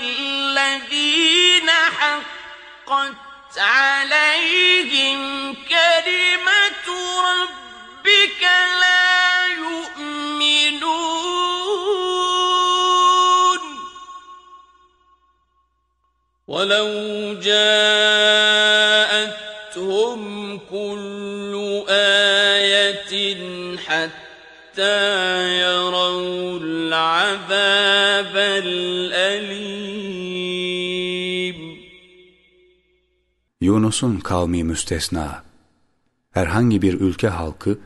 hakkat aleyhim kelimetu rabbike la وَلَوْ جَاءَتْهُمْ كُلُّ آيَةٍ حَتَّى يَرَوْا الْعَذَابَ الْأَلِيمَ Yunus'un kavmi müstesna. Herhangi bir ülke halkı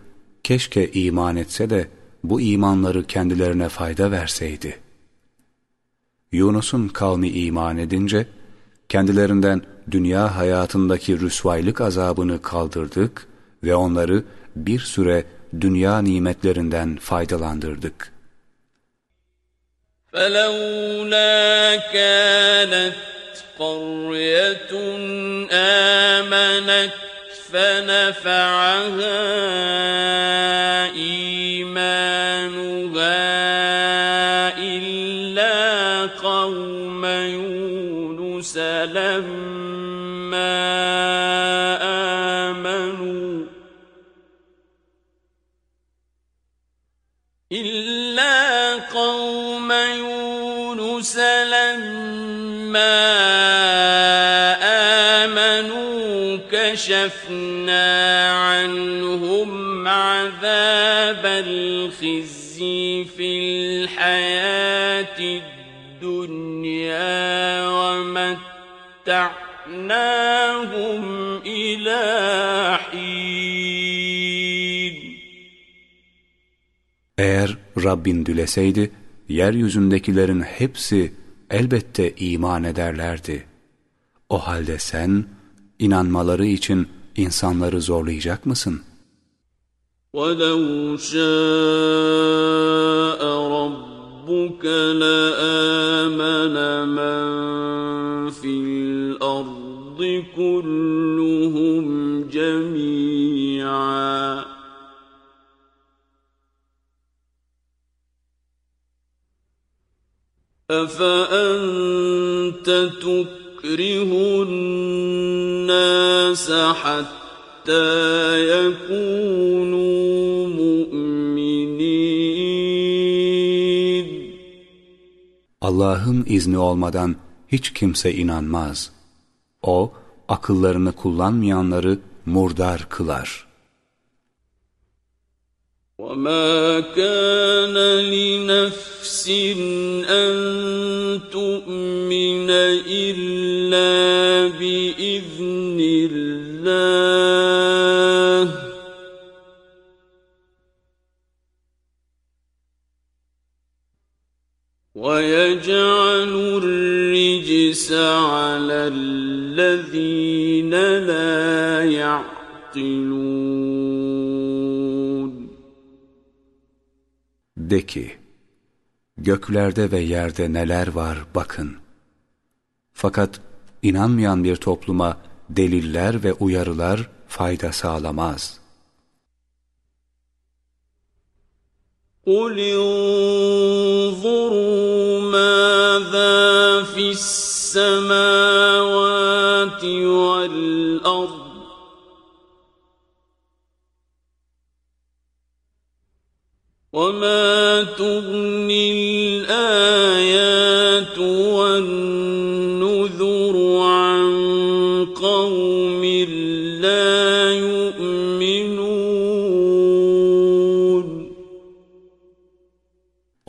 keşke iman etse de bu imanları kendilerine fayda verseydi. Yunus'un kavmi iman edince, kendilerinden dünya hayatındaki rüsvaylık azabını kaldırdık ve onları bir süre dünya nimetlerinden faydalandırdık. فَلَوْلَا كَانَتْ قَرْيَةٌ آمَنَتْ فَنَفَعَهَا إِيمَانُهَا لَمَّا آمَنُوا إِلَّا قَوْمَ يُونُسَ لَمَّا آمَنُوا كَشَفْنَا عَنْهُمْ عَذَابَ الْخِزْيِ فِي الْحَيَاةِ الدُّنْيَا وَمَتَّعْنَاهُمْ إِلَىٰ حِينٍ Eğer Rabbin dileseydi, yeryüzündekilerin hepsi elbette iman ederlerdi. O halde sen, inanmaları için insanları zorlayacak mısın? وَلَوْ شَاءَ رَبُّكَ لَآمَنَ مَن فِي الْأَرْضِ كُلُّهُمْ جَمِيعًا أَفَأَنتَ تُكْرِهُ النَّاسَ حَتَّىٰ يَكُونُوا مُؤْمِنِينَ Allah'ın izni olmadan hiç kimse inanmaz. O, akıllarını kullanmayanları murdar kılar. وَمَا كَانَ لِنَفْسٍ أَن تُؤْمِنَ إِلَّا بِإِذْنِ اللَّهِ ۚ وَيَجْعَلُ الرِّجْسَ عَلَى الَّذِينَ لَا يَعْقِلُونَ De ki, göklerde ve yerde neler var bakın. Fakat inanmayan bir topluma deliller ve uyarılar fayda sağlamaz. قُلِ انظُرُوا مَاذَا فِي السَّمَاوَاتِ وَالْأَرْضِ وَمَا تُغْنِي الْآيَاتُ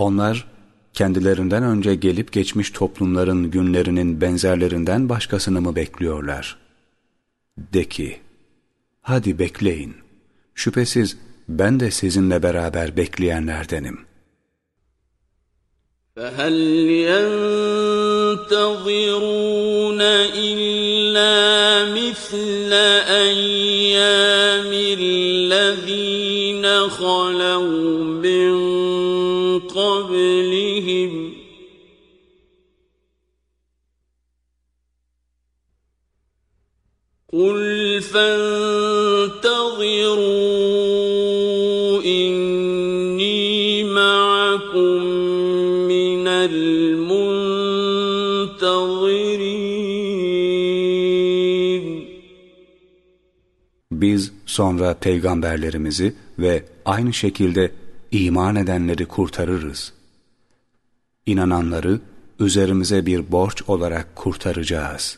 Onlar, kendilerinden önce gelip geçmiş toplumların günlerinin benzerlerinden başkasını mı bekliyorlar? De ki, hadi bekleyin. Şüphesiz ben de sizinle beraber bekleyenlerdenim. فَهَلْ يَنتَظِرُونَ إِلَّا مِثْلَ أَيَّامِ قُلْ فَانتَظِرُوا إِنِّي مَعَكُم مِّنَ الْمُنتَظِرِينَ Biz sonra peygamberlerimizi ve aynı şekilde iman edenleri kurtarırız. İnananları üzerimize bir borç olarak kurtaracağız.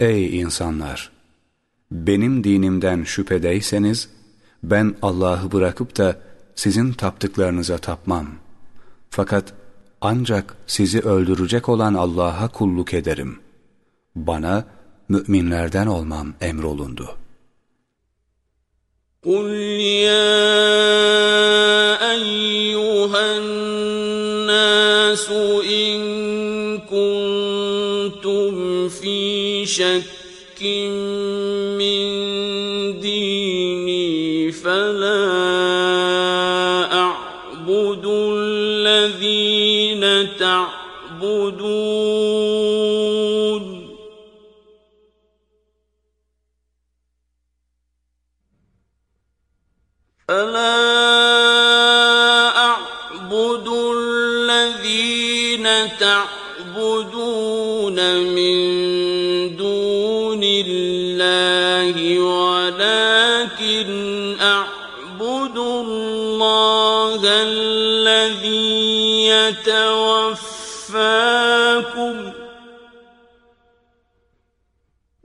ey insanlar! Benim dinimden şüphedeyseniz, ben Allah'ı bırakıp da sizin taptıklarınıza tapmam. Fakat ancak sizi öldürecek olan Allah'a kulluk ederim. Bana müminlerden olmam emrolundu.'' قل يا شك يتوفاكم.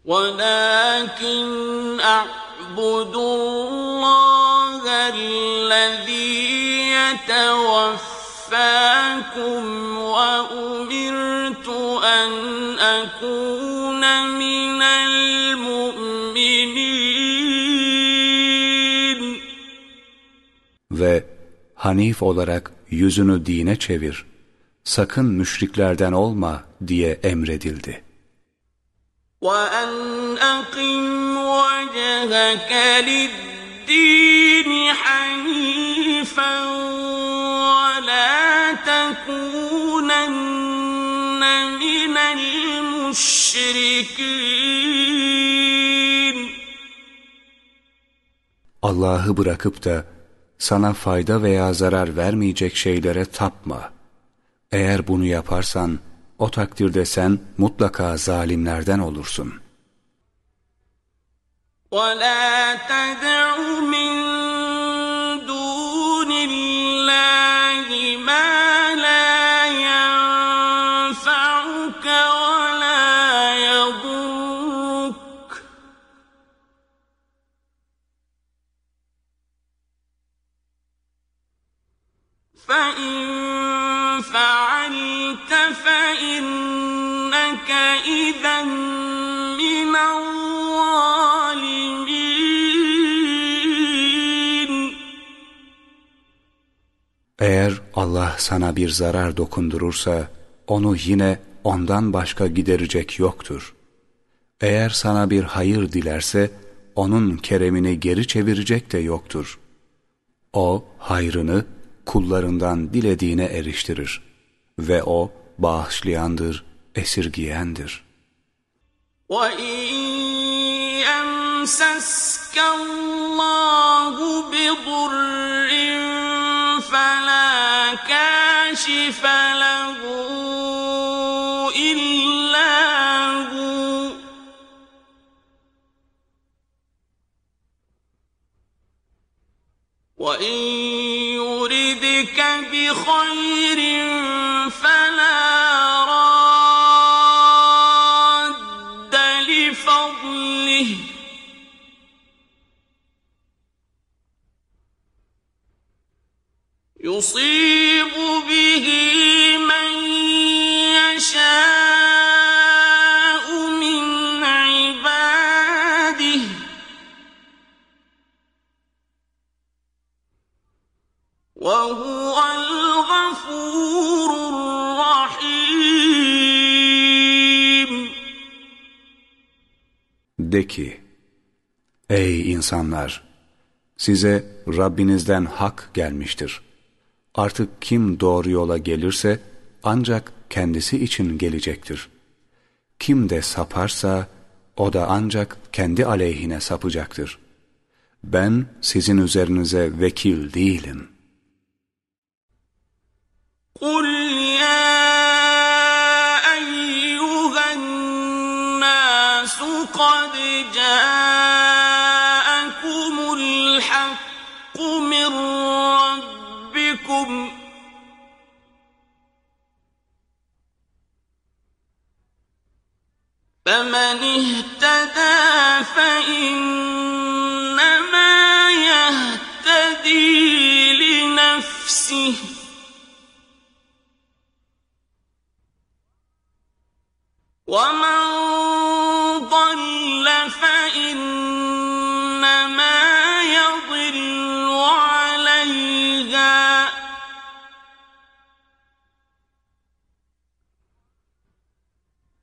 ولكن أعبد الله الذي يتوفاكم وأمرت أن أكون من المؤمنين. Ve Hanif olarak yüzünü dine çevir sakın müşriklerden olma diye emredildi. وَأَنْ أَقِمْ وَجْهَكَ لِلدِّينِ حَنِيفًا وَلَا تَكُونَنَّ مِنَ الْمُشْرِكِينَ Allah'ı bırakıp da sana fayda veya zarar vermeyecek şeylere tapma. Eğer bunu yaparsan, o takdirde sen mutlaka zalimlerden olursun. وَلَا تَدْعُ مِن فإنك إذا من الظالمين Eğer Allah sana bir zarar dokundurursa, onu yine ondan başka giderecek yoktur. Eğer sana bir hayır dilerse, onun keremini geri çevirecek de yoktur. O, hayrını kullarından dilediğine eriştirir ve O bağışlayandır, esirgiyendir. وَاِنْ يَمْسَسْكَ اللّٰهُ بِضُرٍّ فَلَا كَاشِفَ لَهُ إِلَّا هُوَ وَاِنْ يردك بخير فلا راد لفضله. يصيب به من يشاء De ki, ey insanlar! Size Rabbinizden hak gelmiştir. Artık kim doğru yola gelirse ancak kendisi için gelecektir. Kim de saparsa o da ancak kendi aleyhine sapacaktır. Ben sizin üzerinize vekil değilim.'' قل يا أيها الناس قد جاءكم من ربكم فمن اهتدى فإنما يهتدي لنفسه ومن ضل فإنما يضل عليها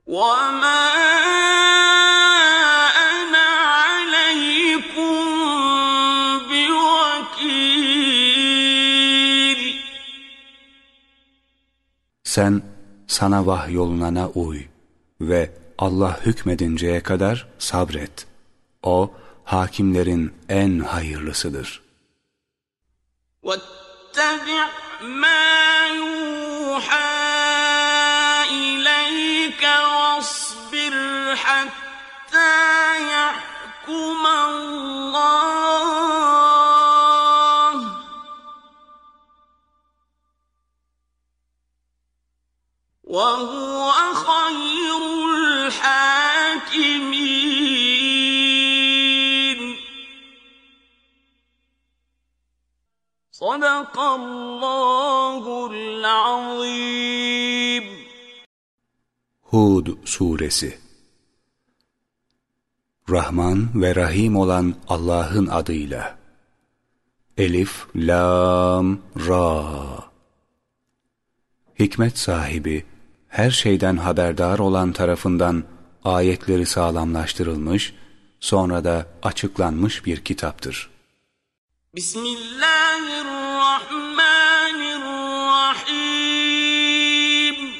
وما أنا عليكم بوكيل Sen sana vahyolunana uy? ve Allah hükmedinceye kadar sabret. O, hakimlerin en hayırlısıdır. واتبع ما يوحى إليك واصبر حتى يحكم الله وهو خير الحاكمين صدق الله العظيم Hud Suresi Rahman ve Rahim olan Allah'ın adıyla Elif, Lam, Ra Hikmet sahibi, her şeyden haberdar olan tarafından ayetleri sağlamlaştırılmış, sonra da açıklanmış bir kitaptır. Bismillahirrahmanirrahim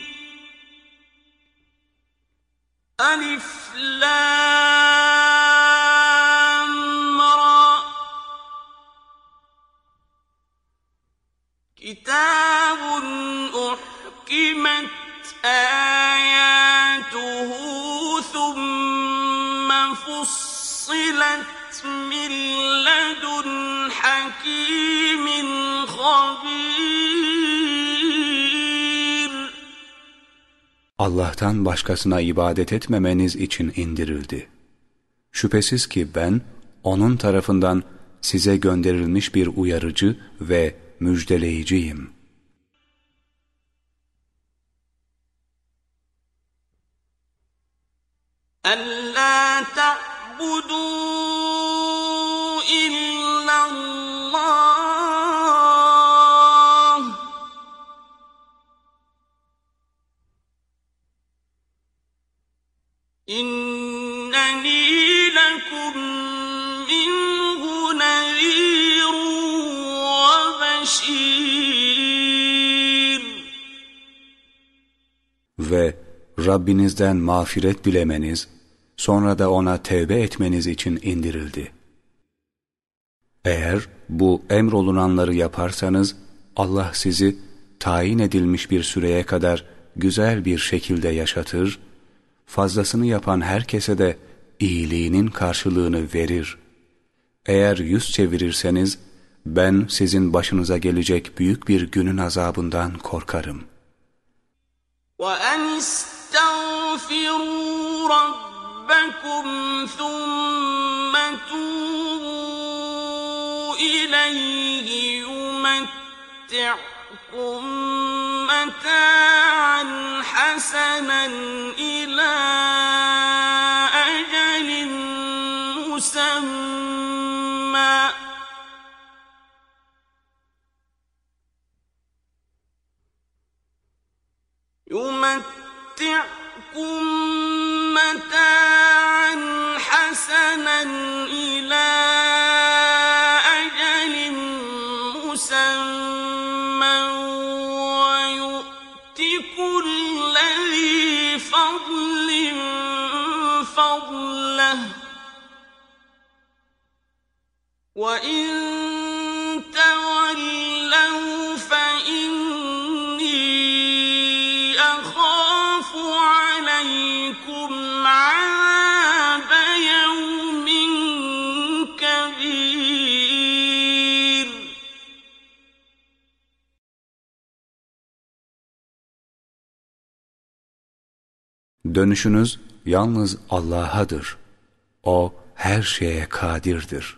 Alif Lam Ra Kitabun uhkimet Allah'tan başkasına ibadet etmemeniz için indirildi. Şüphesiz ki ben, O'nun tarafından size gönderilmiş bir uyarıcı ve müjdeleyiciyim. ألا تعبدوا Ve Rabbinizden mağfiret dilemeniz, sonra da O'na tevbe etmeniz için indirildi. Eğer bu emrolunanları yaparsanız, Allah sizi tayin edilmiş bir süreye kadar güzel bir şekilde yaşatır, fazlasını yapan herkese de iyiliğinin karşılığını verir. Eğer yüz çevirirseniz, ben sizin başınıza gelecek büyük bir günün azabından korkarım. وأن استغفروا ربكم ثم توبوا إليه يمتعكم متاعا حسنا إلى يمتعكم متاعا حسنا إلى أجل ذي فضل فضله وإن تولوا Dönüşünüz yalnız Allah'adır. O her şeye kadirdir.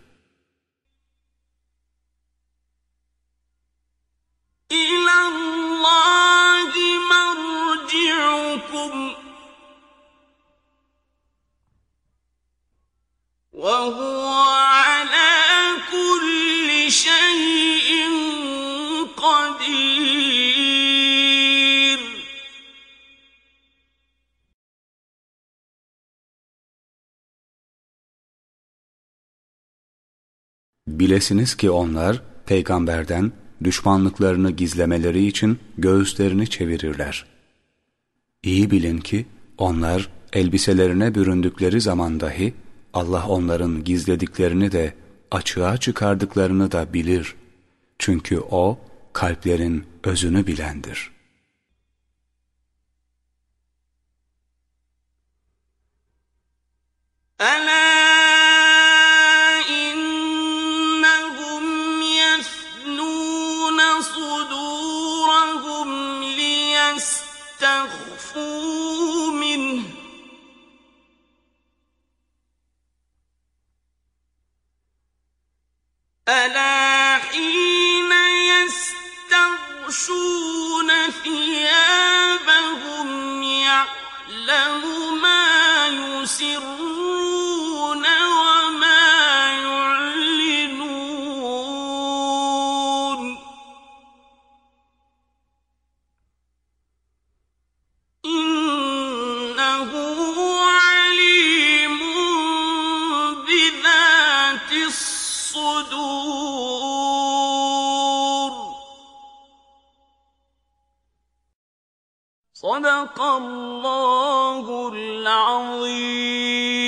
İlallahi merci'ukum ve Bilesiniz ki onlar peygamberden düşmanlıklarını gizlemeleri için göğüslerini çevirirler. İyi bilin ki onlar elbiselerine büründükleri zaman dahi Allah onların gizlediklerini de açığa çıkardıklarını da bilir. Çünkü O kalplerin özünü bilendir. Ela ألا حين يستغشون ثيابهم يعلم ما يسرون صدق الله العظيم.